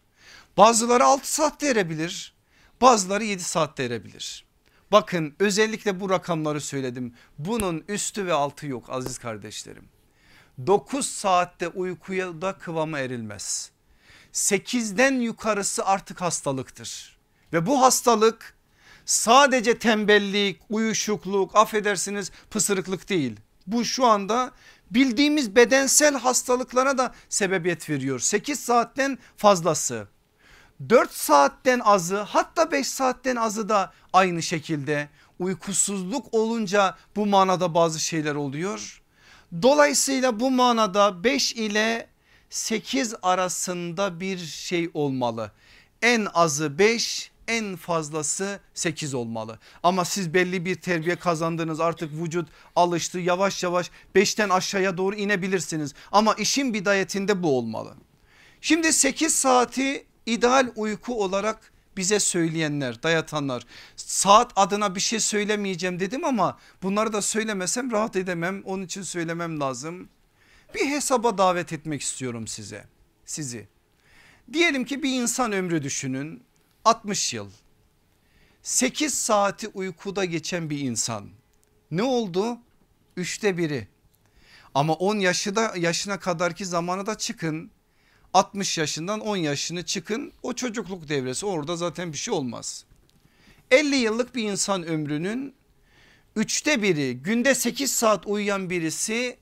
Bazıları 6 saatte erebilir. Bazıları 7 saatte erebilir. Bakın özellikle bu rakamları söyledim. Bunun üstü ve altı yok aziz kardeşlerim. 9 saatte uykuya da kıvama erilmez. 8'den yukarısı artık hastalıktır. Ve bu hastalık sadece tembellik, uyuşukluk, affedersiniz pısırıklık değil. Bu şu anda bildiğimiz bedensel hastalıklara da sebebiyet veriyor. 8 saatten fazlası. 4 saatten azı hatta 5 saatten azı da aynı şekilde uykusuzluk olunca bu manada bazı şeyler oluyor. Dolayısıyla bu manada 5 ile 8 arasında bir şey olmalı. En azı 5 en fazlası 8 olmalı. Ama siz belli bir terbiye kazandınız artık vücut alıştı yavaş yavaş 5'ten aşağıya doğru inebilirsiniz. Ama işin bidayetinde bu olmalı. Şimdi 8 saati ideal uyku olarak bize söyleyenler dayatanlar saat adına bir şey söylemeyeceğim dedim ama bunları da söylemesem rahat edemem onun için söylemem lazım. Bir hesaba davet etmek istiyorum size sizi. Diyelim ki bir insan ömrü düşünün 60 yıl 8 saati uykuda geçen bir insan ne oldu? Üçte biri ama 10 yaşı da yaşına kadarki zamanı da çıkın 60 yaşından 10 yaşını çıkın o çocukluk devresi orada zaten bir şey olmaz. 50 yıllık bir insan ömrünün üçte biri günde 8 saat uyuyan birisi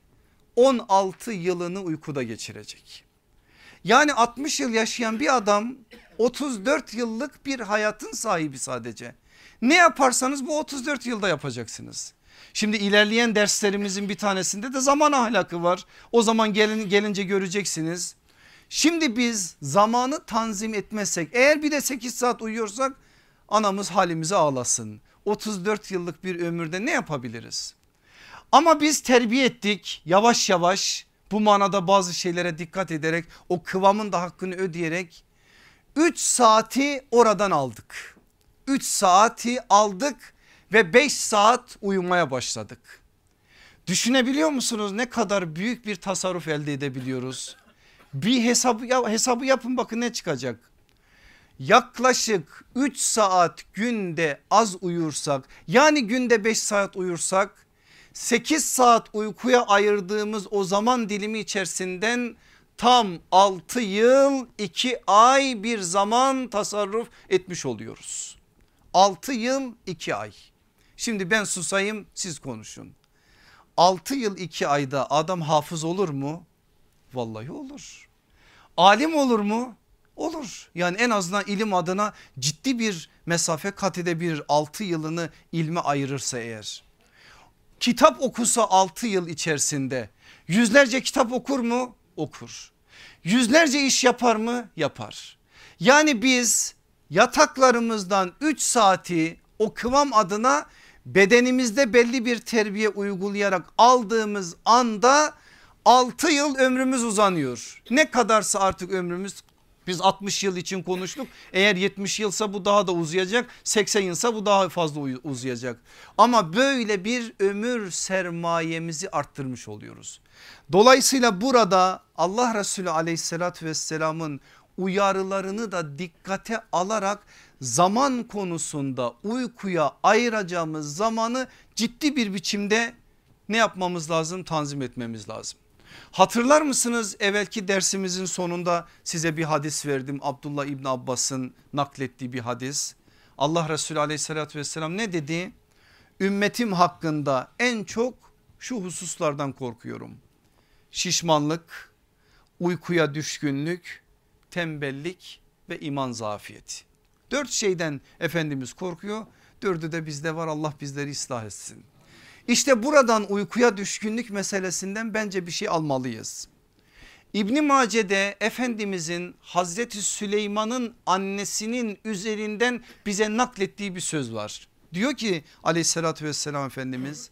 16 yılını uykuda geçirecek. Yani 60 yıl yaşayan bir adam 34 yıllık bir hayatın sahibi sadece. Ne yaparsanız bu 34 yılda yapacaksınız. Şimdi ilerleyen derslerimizin bir tanesinde de zaman ahlakı var. O zaman gelin, gelince göreceksiniz. Şimdi biz zamanı tanzim etmezsek eğer bir de 8 saat uyuyorsak anamız halimize ağlasın. 34 yıllık bir ömürde ne yapabiliriz? Ama biz terbiye ettik yavaş yavaş bu manada bazı şeylere dikkat ederek o kıvamın da hakkını ödeyerek 3 saati oradan aldık. 3 saati aldık ve 5 saat uyumaya başladık. Düşünebiliyor musunuz ne kadar büyük bir tasarruf elde edebiliyoruz? Bir hesabı, hesabı yapın bakın ne çıkacak. Yaklaşık 3 saat günde az uyursak yani günde 5 saat uyursak 8 saat uykuya ayırdığımız o zaman dilimi içerisinden tam 6 yıl 2 ay bir zaman tasarruf etmiş oluyoruz. 6 yıl 2 ay. Şimdi ben susayım siz konuşun. 6 yıl 2 ayda adam hafız olur mu? Vallahi olur. Alim olur mu? Olur. Yani en azından ilim adına ciddi bir mesafe kat edebilir 6 yılını ilme ayırırsa eğer. Kitap okusa 6 yıl içerisinde yüzlerce kitap okur mu? Okur. Yüzlerce iş yapar mı? Yapar. Yani biz yataklarımızdan 3 saati o kıvam adına bedenimizde belli bir terbiye uygulayarak aldığımız anda 6 yıl ömrümüz uzanıyor. Ne kadarsa artık ömrümüz biz 60 yıl için konuştuk. Eğer 70 yılsa bu daha da uzayacak. 80 yılsa bu daha fazla uzayacak. Ama böyle bir ömür sermayemizi arttırmış oluyoruz. Dolayısıyla burada Allah Resulü aleyhissalatü vesselamın uyarılarını da dikkate alarak zaman konusunda uykuya ayıracağımız zamanı ciddi bir biçimde ne yapmamız lazım? Tanzim etmemiz lazım. Hatırlar mısınız evvelki dersimizin sonunda size bir hadis verdim. Abdullah İbn Abbas'ın naklettiği bir hadis. Allah Resulü aleyhissalatü vesselam ne dedi? Ümmetim hakkında en çok şu hususlardan korkuyorum. Şişmanlık, uykuya düşkünlük, tembellik ve iman zafiyeti. Dört şeyden Efendimiz korkuyor. Dördü de bizde var Allah bizleri ıslah etsin. İşte buradan uykuya düşkünlük meselesinden bence bir şey almalıyız. İbni Mace'de Efendimizin Hazreti Süleyman'ın annesinin üzerinden bize naklettiği bir söz var. Diyor ki aleyhissalatü vesselam Efendimiz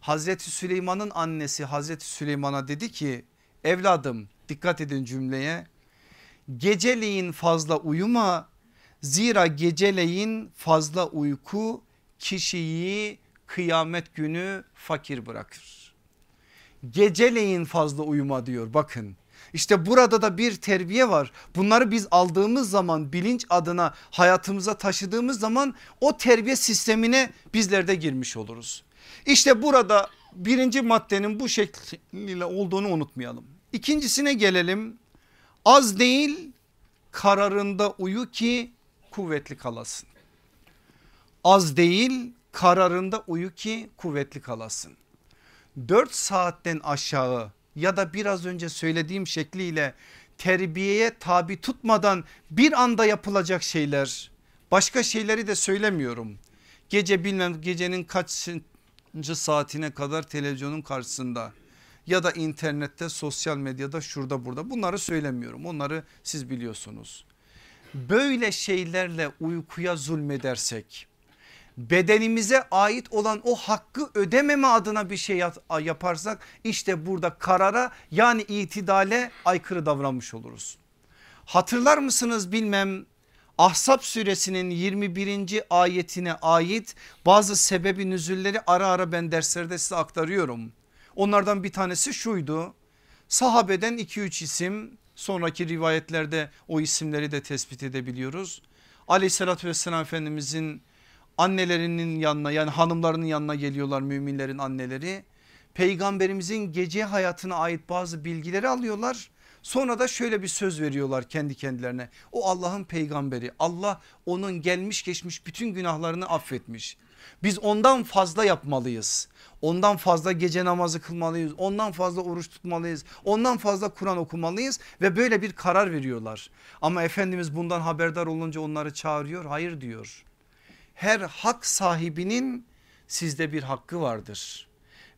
Hazreti Süleyman'ın annesi Hazreti Süleyman'a dedi ki evladım dikkat edin cümleye geceleyin fazla uyuma zira geceleyin fazla uyku kişiyi kıyamet günü fakir bırakır. Geceleyin fazla uyuma diyor bakın. İşte burada da bir terbiye var. Bunları biz aldığımız zaman bilinç adına hayatımıza taşıdığımız zaman o terbiye sistemine bizler de girmiş oluruz. İşte burada birinci maddenin bu şekliyle olduğunu unutmayalım. İkincisine gelelim. Az değil kararında uyu ki kuvvetli kalasın. Az değil kararında uyu ki kuvvetli kalasın. 4 saatten aşağı ya da biraz önce söylediğim şekliyle terbiyeye tabi tutmadan bir anda yapılacak şeyler başka şeyleri de söylemiyorum. Gece bilmem gecenin kaçıncı saatine kadar televizyonun karşısında ya da internette sosyal medyada şurada burada bunları söylemiyorum onları siz biliyorsunuz. Böyle şeylerle uykuya zulmedersek bedenimize ait olan o hakkı ödememe adına bir şey yaparsak işte burada karara yani itidale aykırı davranmış oluruz. Hatırlar mısınız bilmem Ahzab suresinin 21. ayetine ait bazı sebebi nüzülleri ara ara ben derslerde size aktarıyorum. Onlardan bir tanesi şuydu. Sahabeden 2-3 isim sonraki rivayetlerde o isimleri de tespit edebiliyoruz. Aleyhissalatü vesselam Efendimizin annelerinin yanına yani hanımlarının yanına geliyorlar müminlerin anneleri. Peygamberimizin gece hayatına ait bazı bilgileri alıyorlar. Sonra da şöyle bir söz veriyorlar kendi kendilerine. O Allah'ın peygamberi. Allah onun gelmiş geçmiş bütün günahlarını affetmiş. Biz ondan fazla yapmalıyız. Ondan fazla gece namazı kılmalıyız. Ondan fazla oruç tutmalıyız. Ondan fazla Kur'an okumalıyız ve böyle bir karar veriyorlar. Ama Efendimiz bundan haberdar olunca onları çağırıyor. Hayır diyor her hak sahibinin sizde bir hakkı vardır.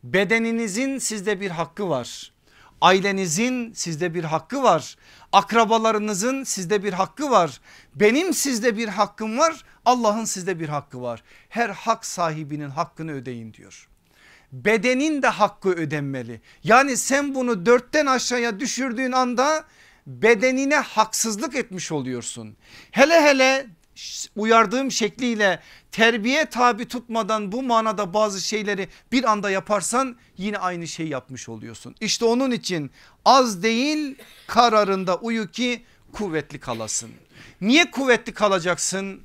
Bedeninizin sizde bir hakkı var. Ailenizin sizde bir hakkı var. Akrabalarınızın sizde bir hakkı var. Benim sizde bir hakkım var. Allah'ın sizde bir hakkı var. Her hak sahibinin hakkını ödeyin diyor. Bedenin de hakkı ödenmeli. Yani sen bunu dörtten aşağıya düşürdüğün anda bedenine haksızlık etmiş oluyorsun. Hele hele uyardığım şekliyle terbiye tabi tutmadan bu manada bazı şeyleri bir anda yaparsan yine aynı şey yapmış oluyorsun. İşte onun için az değil kararında uyu ki kuvvetli kalasın. Niye kuvvetli kalacaksın?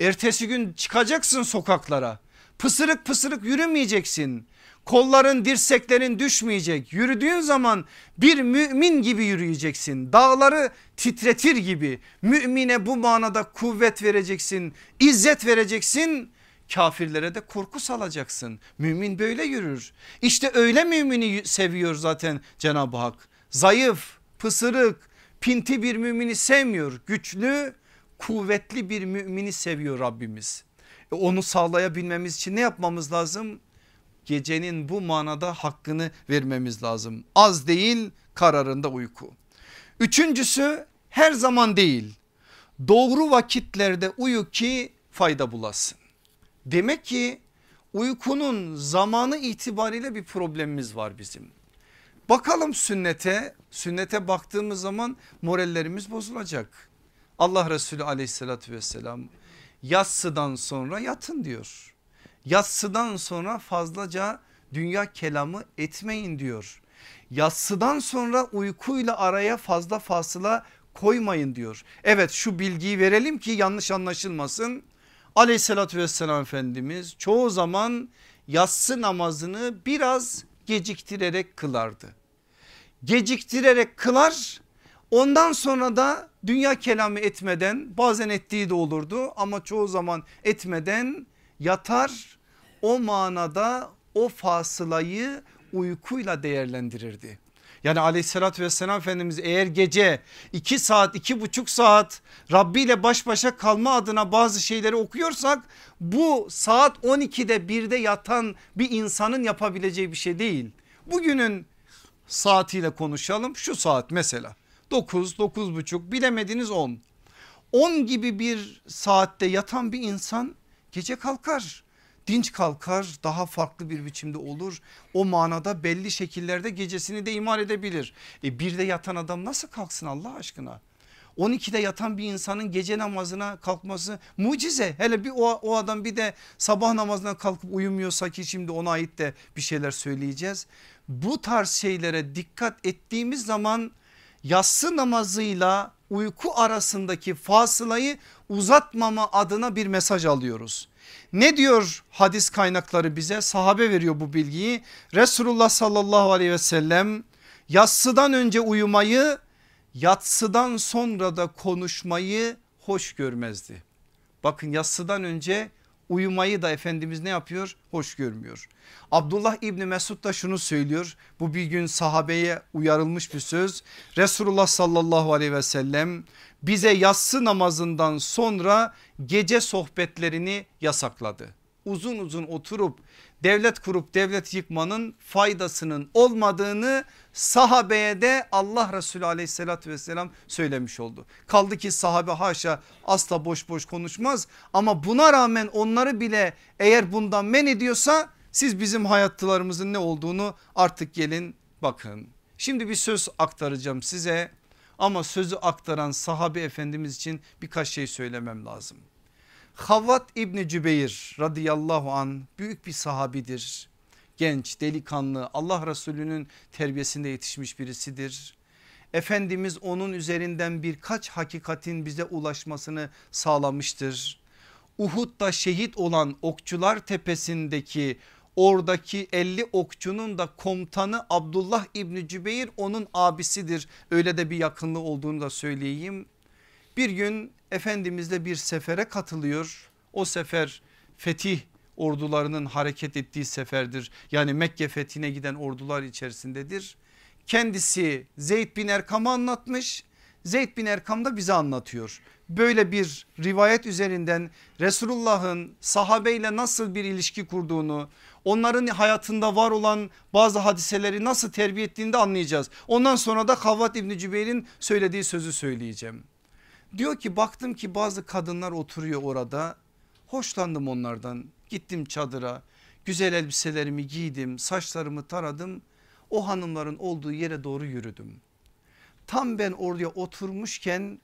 Ertesi gün çıkacaksın sokaklara. Pısırık pısırık yürümeyeceksin. Kolların dirseklerin düşmeyecek. Yürüdüğün zaman bir mümin gibi yürüyeceksin. Dağları titretir gibi. Mümine bu manada kuvvet vereceksin. İzzet vereceksin. Kafirlere de korku salacaksın. Mümin böyle yürür. İşte öyle mümini seviyor zaten Cenab-ı Hak. Zayıf, pısırık, pinti bir mümini sevmiyor. Güçlü, kuvvetli bir mümini seviyor Rabbimiz. E onu sağlayabilmemiz için ne yapmamız lazım? Gecenin bu manada hakkını vermemiz lazım. Az değil kararında uyku. Üçüncüsü her zaman değil. Doğru vakitlerde uyu ki fayda bulasın. Demek ki uykunun zamanı itibariyle bir problemimiz var bizim. Bakalım sünnete, sünnete baktığımız zaman morallerimiz bozulacak. Allah Resulü aleyhissalatü vesselam yatsıdan sonra yatın diyor. Yatsıdan sonra fazlaca dünya kelamı etmeyin diyor. Yatsıdan sonra uykuyla araya fazla fasıla koymayın diyor. Evet şu bilgiyi verelim ki yanlış anlaşılmasın. Aleyhissalatü vesselam Efendimiz çoğu zaman yatsı namazını biraz geciktirerek kılardı. Geciktirerek kılar ondan sonra da dünya kelamı etmeden bazen ettiği de olurdu ama çoğu zaman etmeden yatar o manada o fasılayı uykuyla değerlendirirdi. Yani aleyhissalatü vesselam Efendimiz eğer gece iki saat iki buçuk saat Rabbi ile baş başa kalma adına bazı şeyleri okuyorsak bu saat 12'de 1'de yatan bir insanın yapabileceği bir şey değil. Bugünün saatiyle konuşalım şu saat mesela 9 9 buçuk bilemediniz 10. 10 gibi bir saatte yatan bir insan gece kalkar dinç kalkar daha farklı bir biçimde olur. O manada belli şekillerde gecesini de imar edebilir. E bir de yatan adam nasıl kalksın Allah aşkına? 12'de yatan bir insanın gece namazına kalkması mucize. Hele bir o, o adam bir de sabah namazına kalkıp uyumuyorsa ki şimdi ona ait de bir şeyler söyleyeceğiz. Bu tarz şeylere dikkat ettiğimiz zaman yatsı namazıyla uyku arasındaki fasılayı uzatmama adına bir mesaj alıyoruz. Ne diyor hadis kaynakları bize sahabe veriyor bu bilgiyi. Resulullah sallallahu aleyhi ve sellem yatsıdan önce uyumayı yatsıdan sonra da konuşmayı hoş görmezdi. Bakın yatsıdan önce uyumayı da Efendimiz ne yapıyor? Hoş görmüyor. Abdullah İbni Mesud da şunu söylüyor. Bu bir gün sahabeye uyarılmış bir söz. Resulullah sallallahu aleyhi ve sellem bize yatsı namazından sonra gece sohbetlerini yasakladı. Uzun uzun oturup devlet kurup devlet yıkmanın faydasının olmadığını sahabeye de Allah Resulü aleyhissalatü vesselam söylemiş oldu. Kaldı ki sahabe haşa asla boş boş konuşmaz ama buna rağmen onları bile eğer bundan men ediyorsa siz bizim hayatlarımızın ne olduğunu artık gelin bakın. Şimdi bir söz aktaracağım size ama sözü aktaran sahabe efendimiz için birkaç şey söylemem lazım. Havvat İbni Cübeyr radıyallahu an büyük bir sahabidir. Genç delikanlı Allah Resulü'nün terbiyesinde yetişmiş birisidir. Efendimiz onun üzerinden birkaç hakikatin bize ulaşmasını sağlamıştır. Uhud'da şehit olan okçular tepesindeki oradaki 50 okçunun da komutanı Abdullah İbni Cübeyr onun abisidir. Öyle de bir yakınlığı olduğunu da söyleyeyim. Bir gün Efendimizle bir sefere katılıyor. O sefer fetih ordularının hareket ettiği seferdir. Yani Mekke fethine giden ordular içerisindedir. Kendisi Zeyd bin Erkam'a anlatmış. Zeyd bin Erkam da bize anlatıyor. Böyle bir rivayet üzerinden Resulullah'ın sahabeyle nasıl bir ilişki kurduğunu onların hayatında var olan bazı hadiseleri nasıl terbiye ettiğini de anlayacağız. Ondan sonra da Havvat İbni Cübeyr'in söylediği sözü söyleyeceğim. Diyor ki baktım ki bazı kadınlar oturuyor orada hoşlandım onlardan gittim çadıra güzel elbiselerimi giydim saçlarımı taradım o hanımların olduğu yere doğru yürüdüm. Tam ben oraya oturmuşken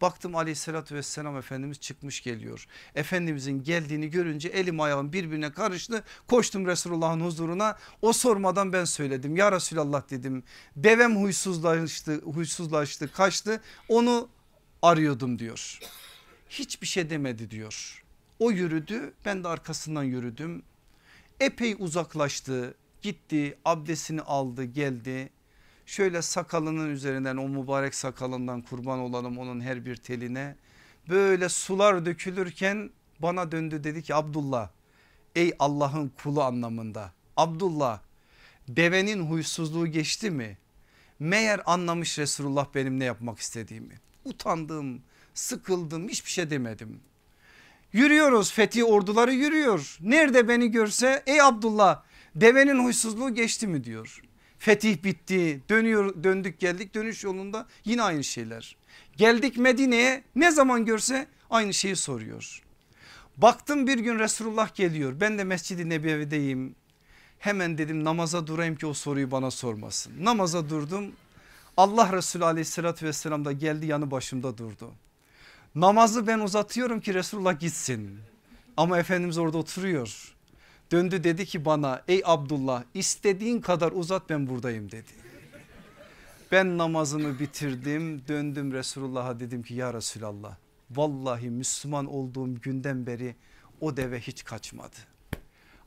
Baktım aleyhissalatü vesselam Efendimiz çıkmış geliyor. Efendimizin geldiğini görünce elim ayağım birbirine karıştı. Koştum Resulullah'ın huzuruna o sormadan ben söyledim. Ya Resulallah dedim devem huysuzlaştı, huysuzlaştı kaçtı onu arıyordum diyor. Hiçbir şey demedi diyor. O yürüdü ben de arkasından yürüdüm. Epey uzaklaştı Gitti abdestini aldı geldi. Şöyle sakalının üzerinden o mübarek sakalından kurban olalım onun her bir teline. Böyle sular dökülürken bana döndü dedi ki Abdullah ey Allah'ın kulu anlamında. Abdullah devenin huysuzluğu geçti mi? Meğer anlamış Resulullah benim ne yapmak istediğimi. Utandım, sıkıldım, hiçbir şey demedim. Yürüyoruz fethi orduları yürüyor. Nerede beni görse ey Abdullah devenin huysuzluğu geçti mi diyor. Fetih bitti dönüyor döndük geldik dönüş yolunda yine aynı şeyler. Geldik Medine'ye ne zaman görse aynı şeyi soruyor. Baktım bir gün Resulullah geliyor ben de Mescid-i Nebevi'deyim. Hemen dedim namaza durayım ki o soruyu bana sormasın. Namaza durdum Allah Resulü aleyhissalatü vesselam da geldi yanı başımda durdu. Namazı ben uzatıyorum ki Resulullah gitsin. Ama Efendimiz orada oturuyor. Döndü dedi ki bana ey Abdullah istediğin kadar uzat ben buradayım dedi. Ben namazımı bitirdim döndüm Resulullah'a dedim ki ya Resulallah vallahi Müslüman olduğum günden beri o deve hiç kaçmadı.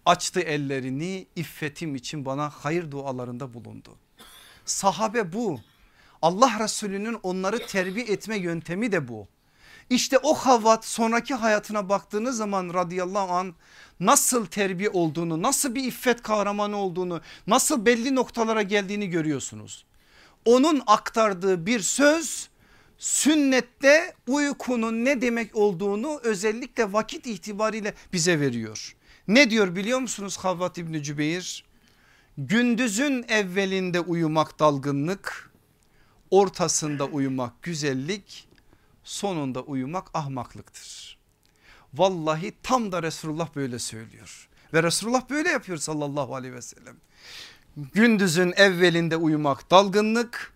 Açtı ellerini iffetim için bana hayır dualarında bulundu. Sahabe bu. Allah Resulü'nün onları terbiye etme yöntemi de bu. İşte o Havvat sonraki hayatına baktığınız zaman radıyallahu an nasıl terbiye olduğunu nasıl bir iffet kahramanı olduğunu nasıl belli noktalara geldiğini görüyorsunuz. Onun aktardığı bir söz sünnette uykunun ne demek olduğunu özellikle vakit itibariyle bize veriyor. Ne diyor biliyor musunuz Havvat İbni Cübeyr? Gündüzün evvelinde uyumak dalgınlık, ortasında uyumak güzellik, sonunda uyumak ahmaklıktır. Vallahi tam da Resulullah böyle söylüyor ve Resulullah böyle yapıyor sallallahu aleyhi ve sellem. Gündüzün evvelinde uyumak dalgınlık,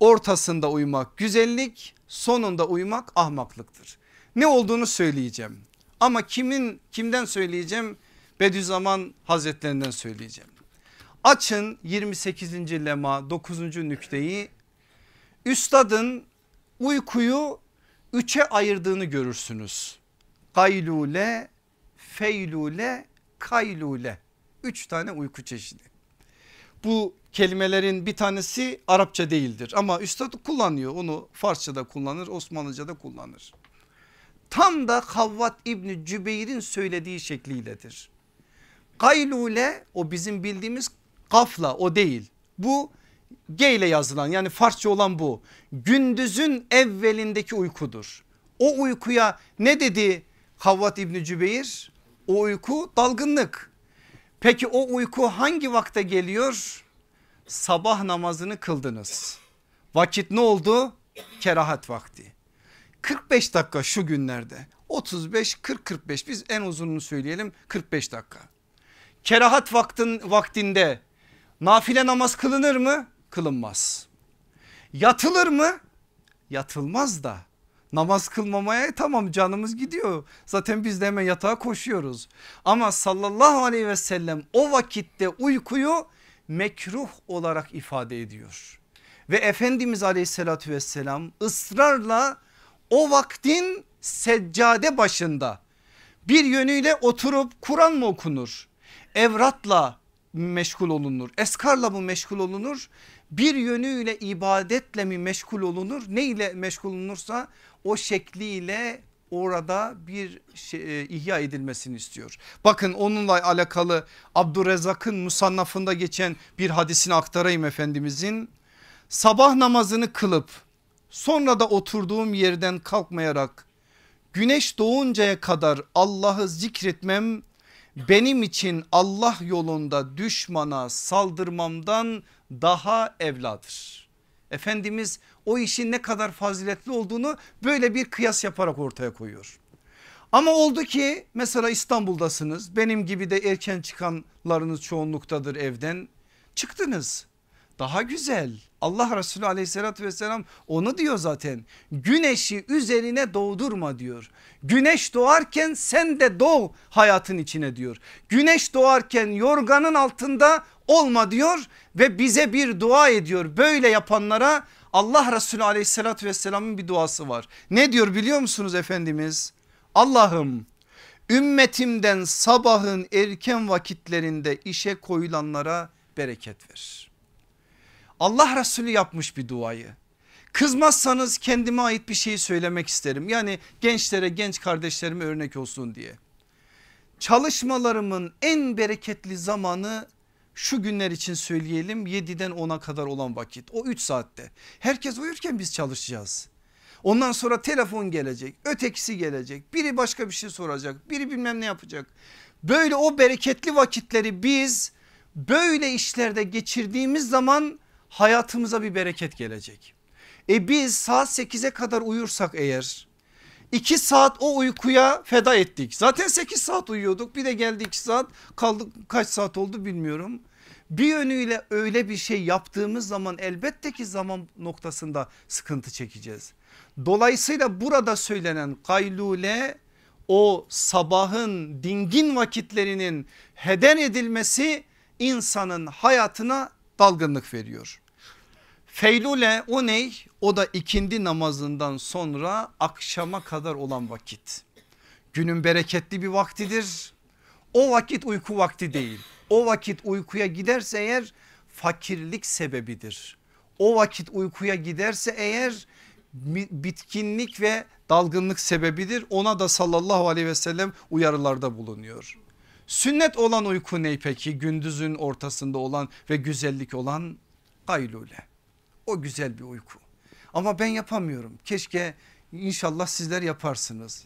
ortasında uyumak güzellik, sonunda uyumak ahmaklıktır. Ne olduğunu söyleyeceğim ama kimin kimden söyleyeceğim? Bediüzzaman Hazretlerinden söyleyeceğim. Açın 28. lema 9. nükteyi üstadın uykuyu üçe ayırdığını görürsünüz. Gaylule, feylule, kaylule. Üç tane uyku çeşidi. Bu kelimelerin bir tanesi Arapça değildir ama üstad kullanıyor onu Farsça'da kullanır Osmanlıca'da kullanır. Tam da Havvat İbni Cübeyr'in söylediği şekliyledir. Gaylule o bizim bildiğimiz kafla o değil. Bu G ile yazılan yani Farsça olan bu. Gündüzün evvelindeki uykudur. O uykuya ne dedi Havvat İbni Cübeyr? O uyku dalgınlık. Peki o uyku hangi vakte geliyor? Sabah namazını kıldınız. Vakit ne oldu? Kerahat vakti. 45 dakika şu günlerde 35 40 45 biz en uzununu söyleyelim 45 dakika. Kerahat vaktin vaktinde nafile namaz kılınır mı? Kılınmaz. Yatılır mı? Yatılmaz da namaz kılmamaya tamam canımız gidiyor. Zaten biz de hemen yatağa koşuyoruz. Ama sallallahu aleyhi ve sellem o vakitte uykuyu mekruh olarak ifade ediyor. Ve Efendimiz aleyhissalatü vesselam ısrarla o vaktin seccade başında bir yönüyle oturup Kur'an mı okunur? Evratla meşgul olunur? Eskarla mı meşgul olunur? Bir yönüyle ibadetle mi meşgul olunur? Ne ile meşgul olunursa o şekliyle orada bir şey, e, ihya edilmesini istiyor. Bakın onunla alakalı Abdurrezzak'ın musannafında geçen bir hadisini aktarayım Efendimizin. Sabah namazını kılıp sonra da oturduğum yerden kalkmayarak güneş doğuncaya kadar Allah'ı zikretmem benim için Allah yolunda düşmana saldırmamdan daha evladır. Efendimiz o işin ne kadar faziletli olduğunu böyle bir kıyas yaparak ortaya koyuyor. Ama oldu ki mesela İstanbul'dasınız benim gibi de erken çıkanlarınız çoğunluktadır evden çıktınız daha güzel. Allah Resulü aleyhissalatü vesselam onu diyor zaten. Güneşi üzerine doğdurma diyor. Güneş doğarken sen de doğ hayatın içine diyor. Güneş doğarken yorganın altında olma diyor ve bize bir dua ediyor. Böyle yapanlara Allah Resulü aleyhissalatü vesselamın bir duası var. Ne diyor biliyor musunuz Efendimiz? Allah'ım ümmetimden sabahın erken vakitlerinde işe koyulanlara bereket verir. Allah Resulü yapmış bir duayı. Kızmazsanız kendime ait bir şey söylemek isterim. Yani gençlere genç kardeşlerime örnek olsun diye. Çalışmalarımın en bereketli zamanı şu günler için söyleyelim 7'den 10'a kadar olan vakit o 3 saatte. Herkes uyurken biz çalışacağız. Ondan sonra telefon gelecek ötekisi gelecek biri başka bir şey soracak biri bilmem ne yapacak. Böyle o bereketli vakitleri biz böyle işlerde geçirdiğimiz zaman hayatımıza bir bereket gelecek. E biz saat 8'e kadar uyursak eğer 2 saat o uykuya feda ettik. Zaten 8 saat uyuyorduk bir de geldi 2 saat kaldık kaç saat oldu bilmiyorum. Bir yönüyle öyle bir şey yaptığımız zaman elbette ki zaman noktasında sıkıntı çekeceğiz. Dolayısıyla burada söylenen kaylule o sabahın dingin vakitlerinin heder edilmesi insanın hayatına dalgınlık veriyor. Feylule o ney? O da ikindi namazından sonra akşama kadar olan vakit. Günün bereketli bir vaktidir. O vakit uyku vakti değil. O vakit uykuya giderse eğer fakirlik sebebidir. O vakit uykuya giderse eğer bitkinlik ve dalgınlık sebebidir. Ona da sallallahu aleyhi ve sellem uyarılarda bulunuyor. Sünnet olan uyku ne peki? Gündüzün ortasında olan ve güzellik olan gaylule. O güzel bir uyku. Ama ben yapamıyorum. Keşke inşallah sizler yaparsınız.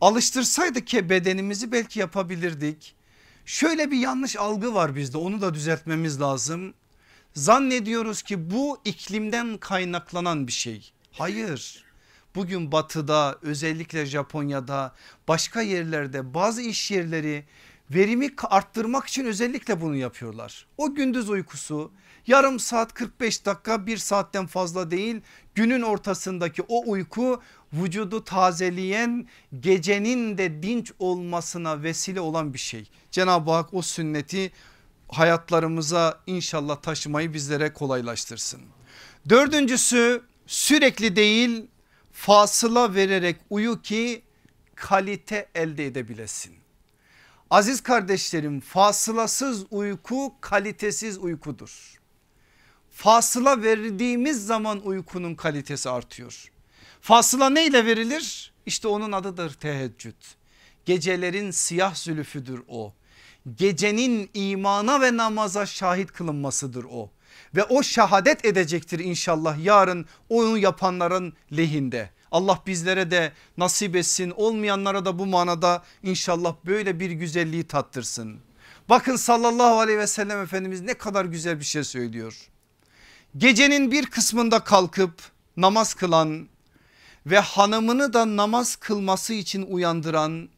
Alıştırsaydık ki bedenimizi belki yapabilirdik. Şöyle bir yanlış algı var bizde onu da düzeltmemiz lazım. Zannediyoruz ki bu iklimden kaynaklanan bir şey. Hayır. Bugün batıda özellikle Japonya'da başka yerlerde bazı iş yerleri verimi arttırmak için özellikle bunu yapıyorlar. O gündüz uykusu yarım saat 45 dakika bir saatten fazla değil günün ortasındaki o uyku vücudu tazeleyen gecenin de dinç olmasına vesile olan bir şey. Cenab-ı Hak o sünneti hayatlarımıza inşallah taşımayı bizlere kolaylaştırsın. Dördüncüsü sürekli değil fasıla vererek uyu ki kalite elde edebilesin. Aziz kardeşlerim fasılasız uyku kalitesiz uykudur. Fasıla verdiğimiz zaman uykunun kalitesi artıyor. Fasıla neyle verilir? İşte onun adıdır teheccüd. Gecelerin siyah zülüfüdür o. Gecenin imana ve namaza şahit kılınmasıdır o. Ve o şehadet edecektir inşallah yarın onu yapanların lehinde. Allah bizlere de nasip etsin olmayanlara da bu manada inşallah böyle bir güzelliği tattırsın. Bakın sallallahu aleyhi ve sellem Efendimiz ne kadar güzel bir şey söylüyor. Gecenin bir kısmında kalkıp namaz kılan ve hanımını da namaz kılması için uyandıran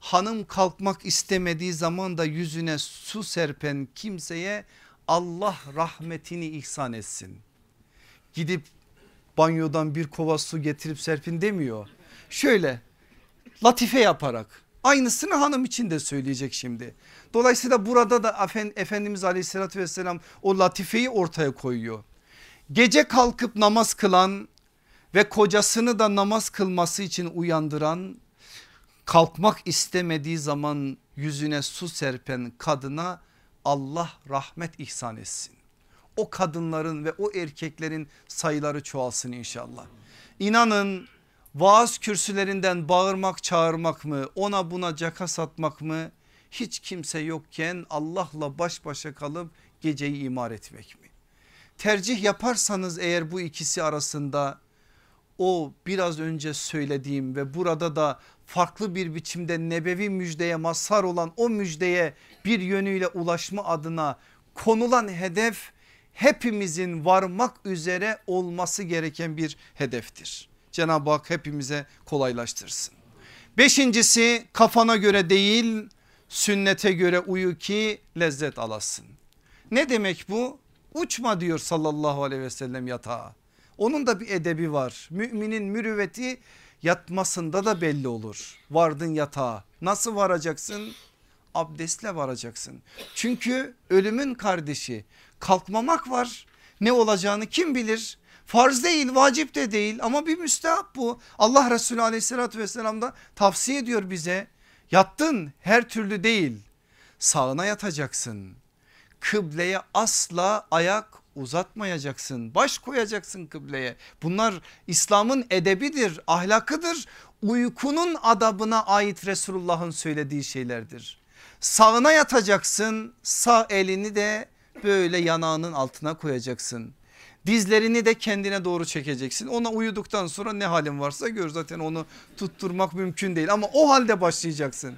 hanım kalkmak istemediği zaman da yüzüne su serpen kimseye Allah rahmetini ihsan etsin. Gidip banyodan bir kova su getirip serpin demiyor. Şöyle latife yaparak aynısını hanım için de söyleyecek şimdi. Dolayısıyla burada da Efendimiz aleyhissalatü vesselam o latifeyi ortaya koyuyor. Gece kalkıp namaz kılan ve kocasını da namaz kılması için uyandıran kalkmak istemediği zaman yüzüne su serpen kadına Allah rahmet ihsan etsin. O kadınların ve o erkeklerin sayıları çoğalsın inşallah. İnanın vaaz kürsülerinden bağırmak çağırmak mı ona buna caka satmak mı hiç kimse yokken Allah'la baş başa kalıp geceyi imar etmek mi? Tercih yaparsanız eğer bu ikisi arasında o biraz önce söylediğim ve burada da farklı bir biçimde nebevi müjdeye mazhar olan o müjdeye bir yönüyle ulaşma adına konulan hedef hepimizin varmak üzere olması gereken bir hedeftir. Cenab-ı Hak hepimize kolaylaştırsın. Beşincisi kafana göre değil sünnete göre uyu ki lezzet alasın. Ne demek bu? Uçma diyor sallallahu aleyhi ve sellem yatağa. Onun da bir edebi var. Müminin mürüvveti yatmasında da belli olur. Vardın yatağa. Nasıl varacaksın? Abdestle varacaksın. Çünkü ölümün kardeşi kalkmamak var. Ne olacağını kim bilir? Farz değil vacip de değil ama bir müstehap bu. Allah Resulü aleyhissalatü vesselam da tavsiye ediyor bize. Yattın her türlü değil sağına yatacaksın. kıbleye asla ayak uzatmayacaksın. Baş koyacaksın kıbleye. Bunlar İslam'ın edebidir, ahlakıdır. Uykunun adabına ait Resulullah'ın söylediği şeylerdir. Sağına yatacaksın, sağ elini de böyle yanağının altına koyacaksın. Dizlerini de kendine doğru çekeceksin. Ona uyuduktan sonra ne halin varsa gör zaten onu tutturmak mümkün değil ama o halde başlayacaksın.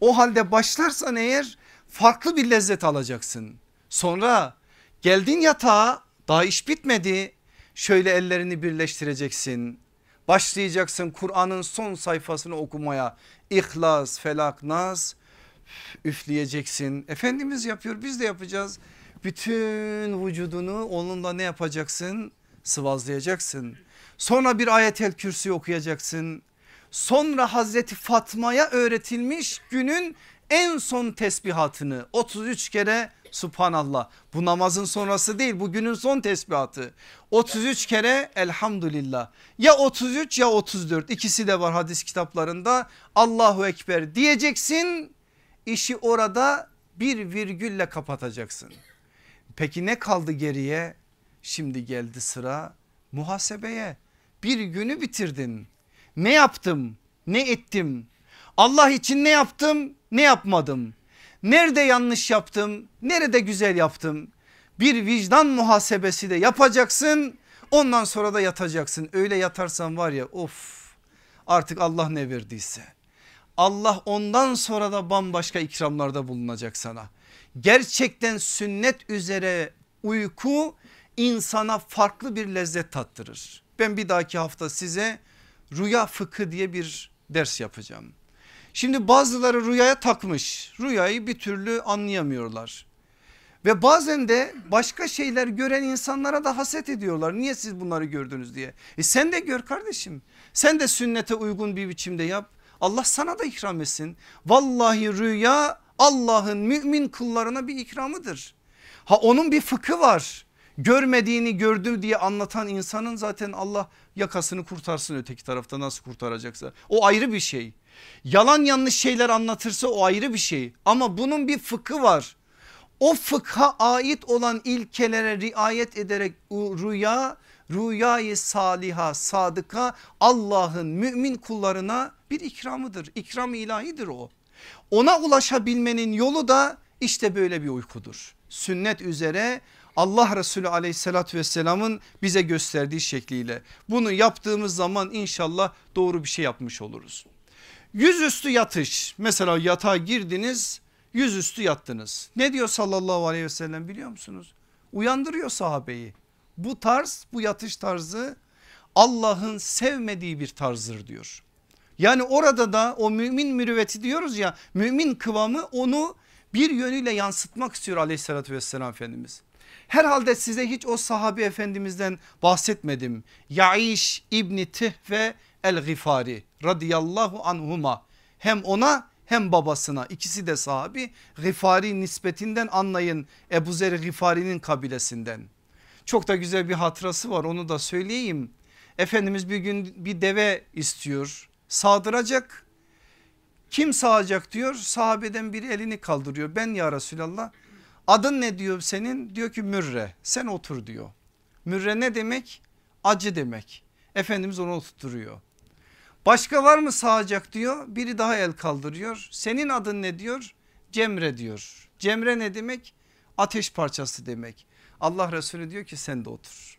O halde başlarsan eğer farklı bir lezzet alacaksın. Sonra geldin yatağa daha iş bitmedi. Şöyle ellerini birleştireceksin. Başlayacaksın Kur'an'ın son sayfasını okumaya. İhlas, Felak, Nas üfleyeceksin. Efendimiz yapıyor biz de yapacağız. Bütün vücudunu onunla ne yapacaksın? Sıvazlayacaksın. Sonra bir ayetel kürsü okuyacaksın. Sonra Hazreti Fatma'ya öğretilmiş günün en son tesbihatını 33 kere Subhanallah bu namazın sonrası değil bu günün son tesbihatı 33 kere elhamdülillah ya 33 ya 34 ikisi de var hadis kitaplarında Allahu Ekber diyeceksin işi orada bir virgülle kapatacaksın. Peki ne kaldı geriye? Şimdi geldi sıra muhasebeye. Bir günü bitirdin. Ne yaptım? Ne ettim? Allah için ne yaptım? Ne yapmadım? Nerede yanlış yaptım? Nerede güzel yaptım? Bir vicdan muhasebesi de yapacaksın. Ondan sonra da yatacaksın. Öyle yatarsan var ya of artık Allah ne verdiyse. Allah ondan sonra da bambaşka ikramlarda bulunacak sana. Gerçekten sünnet üzere uyku insana farklı bir lezzet tattırır. Ben bir dahaki hafta size rüya fıkı diye bir ders yapacağım. Şimdi bazıları rüyaya takmış rüyayı bir türlü anlayamıyorlar. Ve bazen de başka şeyler gören insanlara da haset ediyorlar. Niye siz bunları gördünüz diye. E sen de gör kardeşim. Sen de sünnete uygun bir biçimde yap. Allah sana da ikram etsin. Vallahi rüya Allah'ın mümin kullarına bir ikramıdır. Ha onun bir fıkı var. Görmediğini gördü diye anlatan insanın zaten Allah yakasını kurtarsın öteki tarafta nasıl kurtaracaksa. O ayrı bir şey. Yalan yanlış şeyler anlatırsa o ayrı bir şey. Ama bunun bir fıkı var. O fıkha ait olan ilkelere riayet ederek rüya rüyayı saliha sadıka Allah'ın mümin kullarına bir ikramıdır. İkram ilahidir o. Ona ulaşabilmenin yolu da işte böyle bir uykudur. Sünnet üzere Allah Resulü aleyhissalatü vesselamın bize gösterdiği şekliyle bunu yaptığımız zaman inşallah doğru bir şey yapmış oluruz. Yüzüstü yatış mesela yatağa girdiniz yüzüstü yattınız. Ne diyor sallallahu aleyhi ve sellem biliyor musunuz? Uyandırıyor sahabeyi. Bu tarz bu yatış tarzı Allah'ın sevmediği bir tarzdır diyor. Yani orada da o mümin mürüvveti diyoruz ya mümin kıvamı onu bir yönüyle yansıtmak istiyor aleyhissalatü vesselam Efendimiz. Herhalde size hiç o sahabi efendimizden bahsetmedim. Yaiş İbni Tihve el Gifari radıyallahu anhuma hem ona hem babasına ikisi de sahabi Gifari nispetinden anlayın Ebu Zer Gifari'nin kabilesinden. Çok da güzel bir hatırası var onu da söyleyeyim. Efendimiz bir gün bir deve istiyor sağdıracak. Kim sağacak diyor sahabeden biri elini kaldırıyor ben ya Resulallah. Adın ne diyor senin diyor ki Mürre sen otur diyor. Mürre ne demek acı demek. Efendimiz onu oturtuyor. Başka var mı sağacak diyor biri daha el kaldırıyor. Senin adın ne diyor Cemre diyor. Cemre ne demek ateş parçası demek. Allah Resulü diyor ki sen de otur.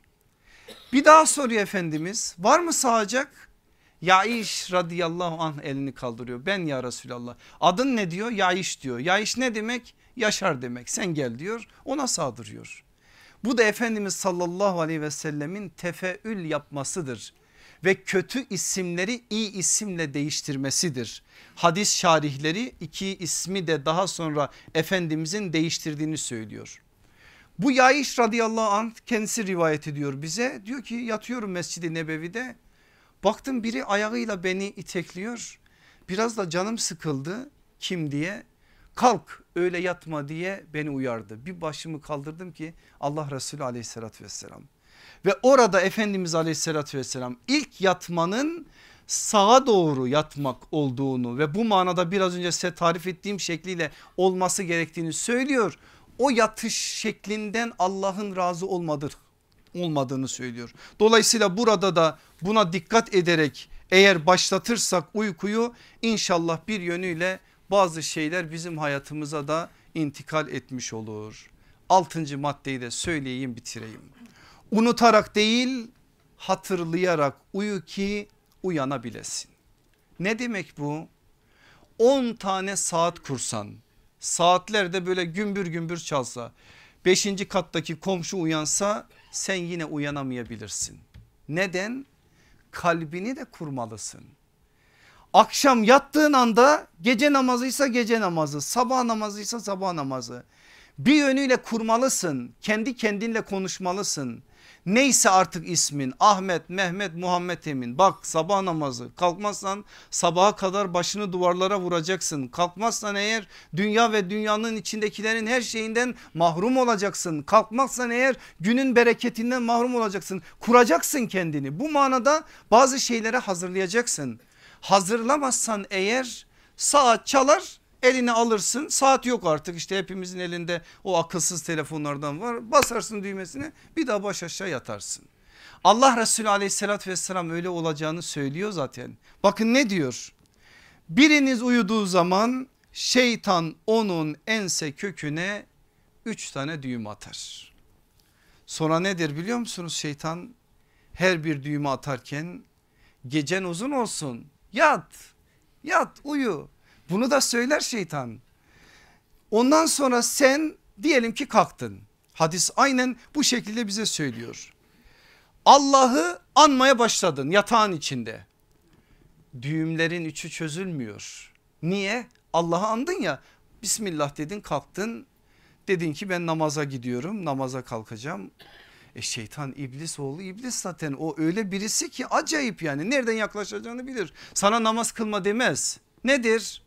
Bir daha soruyor Efendimiz var mı sağacak? Yaiş radıyallahu anh elini kaldırıyor. Ben ya Resulallah. Adın ne diyor? Yaiş diyor. Yaiş ne demek? Yaşar demek. Sen gel diyor. Ona sağdırıyor. Bu da Efendimiz sallallahu aleyhi ve sellemin tefeül yapmasıdır ve kötü isimleri iyi isimle değiştirmesidir. Hadis şarihleri iki ismi de daha sonra Efendimizin değiştirdiğini söylüyor. Bu Yaiş radıyallahu anh kendisi rivayet ediyor bize. Diyor ki yatıyorum Mescid-i Nebevi'de Baktım biri ayağıyla beni itekliyor. Biraz da canım sıkıldı. Kim diye? Kalk öyle yatma diye beni uyardı. Bir başımı kaldırdım ki Allah Resulü aleyhissalatü vesselam. Ve orada Efendimiz aleyhissalatü vesselam ilk yatmanın sağa doğru yatmak olduğunu ve bu manada biraz önce size tarif ettiğim şekliyle olması gerektiğini söylüyor. O yatış şeklinden Allah'ın razı olmadır olmadığını söylüyor. Dolayısıyla burada da buna dikkat ederek eğer başlatırsak uykuyu inşallah bir yönüyle bazı şeyler bizim hayatımıza da intikal etmiş olur. Altıncı maddeyi de söyleyeyim bitireyim. Unutarak değil hatırlayarak uyu ki uyanabilesin. Ne demek bu? 10 tane saat kursan saatlerde böyle gümbür gümbür çalsa 5. kattaki komşu uyansa sen yine uyanamayabilirsin. Neden? Kalbini de kurmalısın. Akşam yattığın anda gece namazıysa gece namazı sabah namazıysa sabah namazı bir yönüyle kurmalısın kendi kendinle konuşmalısın Neyse artık ismin Ahmet, Mehmet, Muhammed Emin. Bak sabah namazı kalkmazsan sabaha kadar başını duvarlara vuracaksın. Kalkmazsan eğer dünya ve dünyanın içindekilerin her şeyinden mahrum olacaksın. Kalkmazsan eğer günün bereketinden mahrum olacaksın. Kuracaksın kendini. Bu manada bazı şeylere hazırlayacaksın. Hazırlamazsan eğer saat çalar eline alırsın saat yok artık işte hepimizin elinde o akılsız telefonlardan var basarsın düğmesine bir daha baş aşağı yatarsın. Allah Resulü aleyhissalatü vesselam öyle olacağını söylüyor zaten. Bakın ne diyor? Biriniz uyuduğu zaman şeytan onun ense köküne üç tane düğüm atar. Sonra nedir biliyor musunuz şeytan? Her bir düğümü atarken gecen uzun olsun yat yat uyu bunu da söyler şeytan. Ondan sonra sen diyelim ki kalktın. Hadis aynen bu şekilde bize söylüyor. Allah'ı anmaya başladın yatağın içinde. Düğümlerin üçü çözülmüyor. Niye? Allah'ı andın ya. Bismillah dedin kalktın. Dedin ki ben namaza gidiyorum namaza kalkacağım. E şeytan iblis oğlu iblis zaten o öyle birisi ki acayip yani nereden yaklaşacağını bilir. Sana namaz kılma demez. Nedir?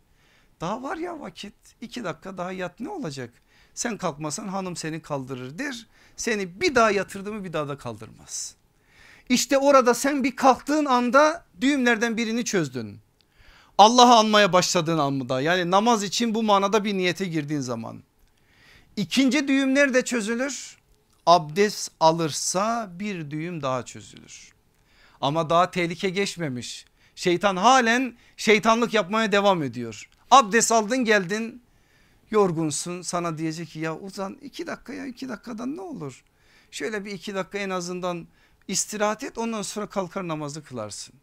Daha var ya vakit iki dakika daha yat ne olacak? Sen kalkmasan hanım seni kaldırır der. Seni bir daha yatırdı mı bir daha da kaldırmaz. İşte orada sen bir kalktığın anda düğümlerden birini çözdün. Allah'ı anmaya başladığın anda yani namaz için bu manada bir niyete girdiğin zaman. İkinci düğüm nerede çözülür? Abdest alırsa bir düğüm daha çözülür. Ama daha tehlike geçmemiş. Şeytan halen şeytanlık yapmaya devam ediyor. Abdest aldın geldin yorgunsun sana diyecek ki ya uzan iki dakika ya iki dakikadan ne olur? Şöyle bir iki dakika en azından istirahat et ondan sonra kalkar namazı kılarsın.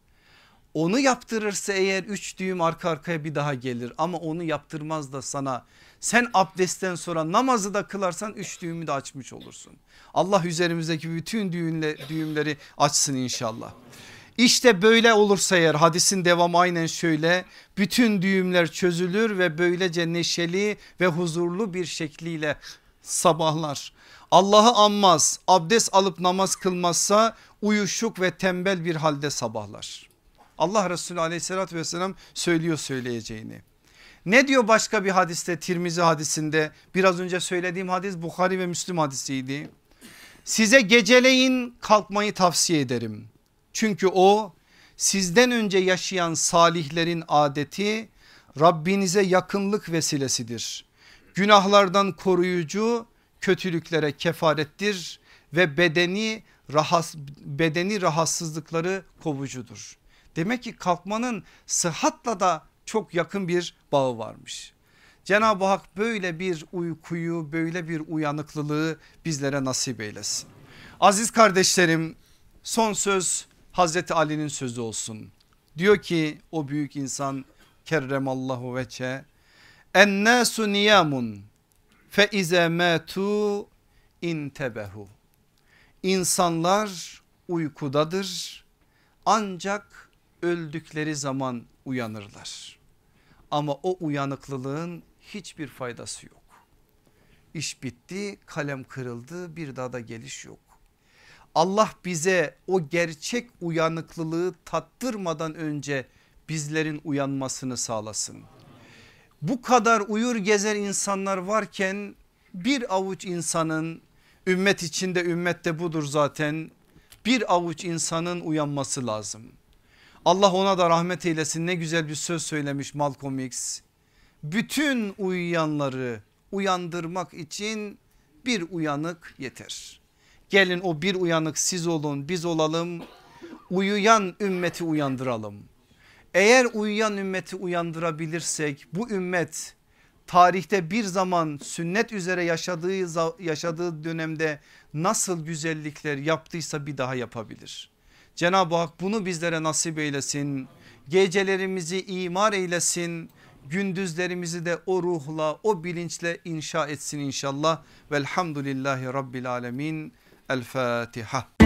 Onu yaptırırsa eğer üç düğüm arka arkaya bir daha gelir ama onu yaptırmaz da sana sen abdestten sonra namazı da kılarsan üç düğümü de açmış olursun. Allah üzerimizdeki bütün düğümleri açsın inşallah. İşte böyle olursa eğer hadisin devamı aynen şöyle bütün düğümler çözülür ve böylece neşeli ve huzurlu bir şekliyle sabahlar. Allah'ı anmaz abdest alıp namaz kılmazsa uyuşuk ve tembel bir halde sabahlar. Allah Resulü aleyhissalatü vesselam söylüyor söyleyeceğini. Ne diyor başka bir hadiste Tirmizi hadisinde biraz önce söylediğim hadis Bukhari ve Müslüm hadisiydi. Size geceleyin kalkmayı tavsiye ederim. Çünkü o sizden önce yaşayan salihlerin adeti Rabbinize yakınlık vesilesidir. Günahlardan koruyucu, kötülüklere kefarettir ve bedeni rahas, bedeni rahatsızlıkları kovucudur. Demek ki kalkmanın sıhhatla da çok yakın bir bağı varmış. Cenab-ı Hak böyle bir uykuyu böyle bir uyanıklılığı bizlere nasip eylesin. Aziz kardeşlerim son söz Hazreti Ali'nin sözü olsun. Diyor ki o büyük insan kerremallahu veçe ennâsu niyamun fe ize mâtu intebehu. İnsanlar uykudadır ancak öldükleri zaman uyanırlar. Ama o uyanıklılığın hiçbir faydası yok. İş bitti kalem kırıldı bir daha da geliş yok. Allah bize o gerçek uyanıklılığı tattırmadan önce bizlerin uyanmasını sağlasın. Bu kadar uyur gezer insanlar varken bir avuç insanın ümmet içinde ümmet de budur zaten bir avuç insanın uyanması lazım. Allah ona da rahmet eylesin ne güzel bir söz söylemiş Malcolm X. Bütün uyuyanları uyandırmak için bir uyanık yeter. Gelin o bir uyanık siz olun biz olalım uyuyan ümmeti uyandıralım. Eğer uyuyan ümmeti uyandırabilirsek bu ümmet tarihte bir zaman sünnet üzere yaşadığı yaşadığı dönemde nasıl güzellikler yaptıysa bir daha yapabilir. Cenab-ı Hak bunu bizlere nasip eylesin. Gecelerimizi imar eylesin. Gündüzlerimizi de o ruhla o bilinçle inşa etsin inşallah. Velhamdülillahi Rabbil Alemin. El Fatiha.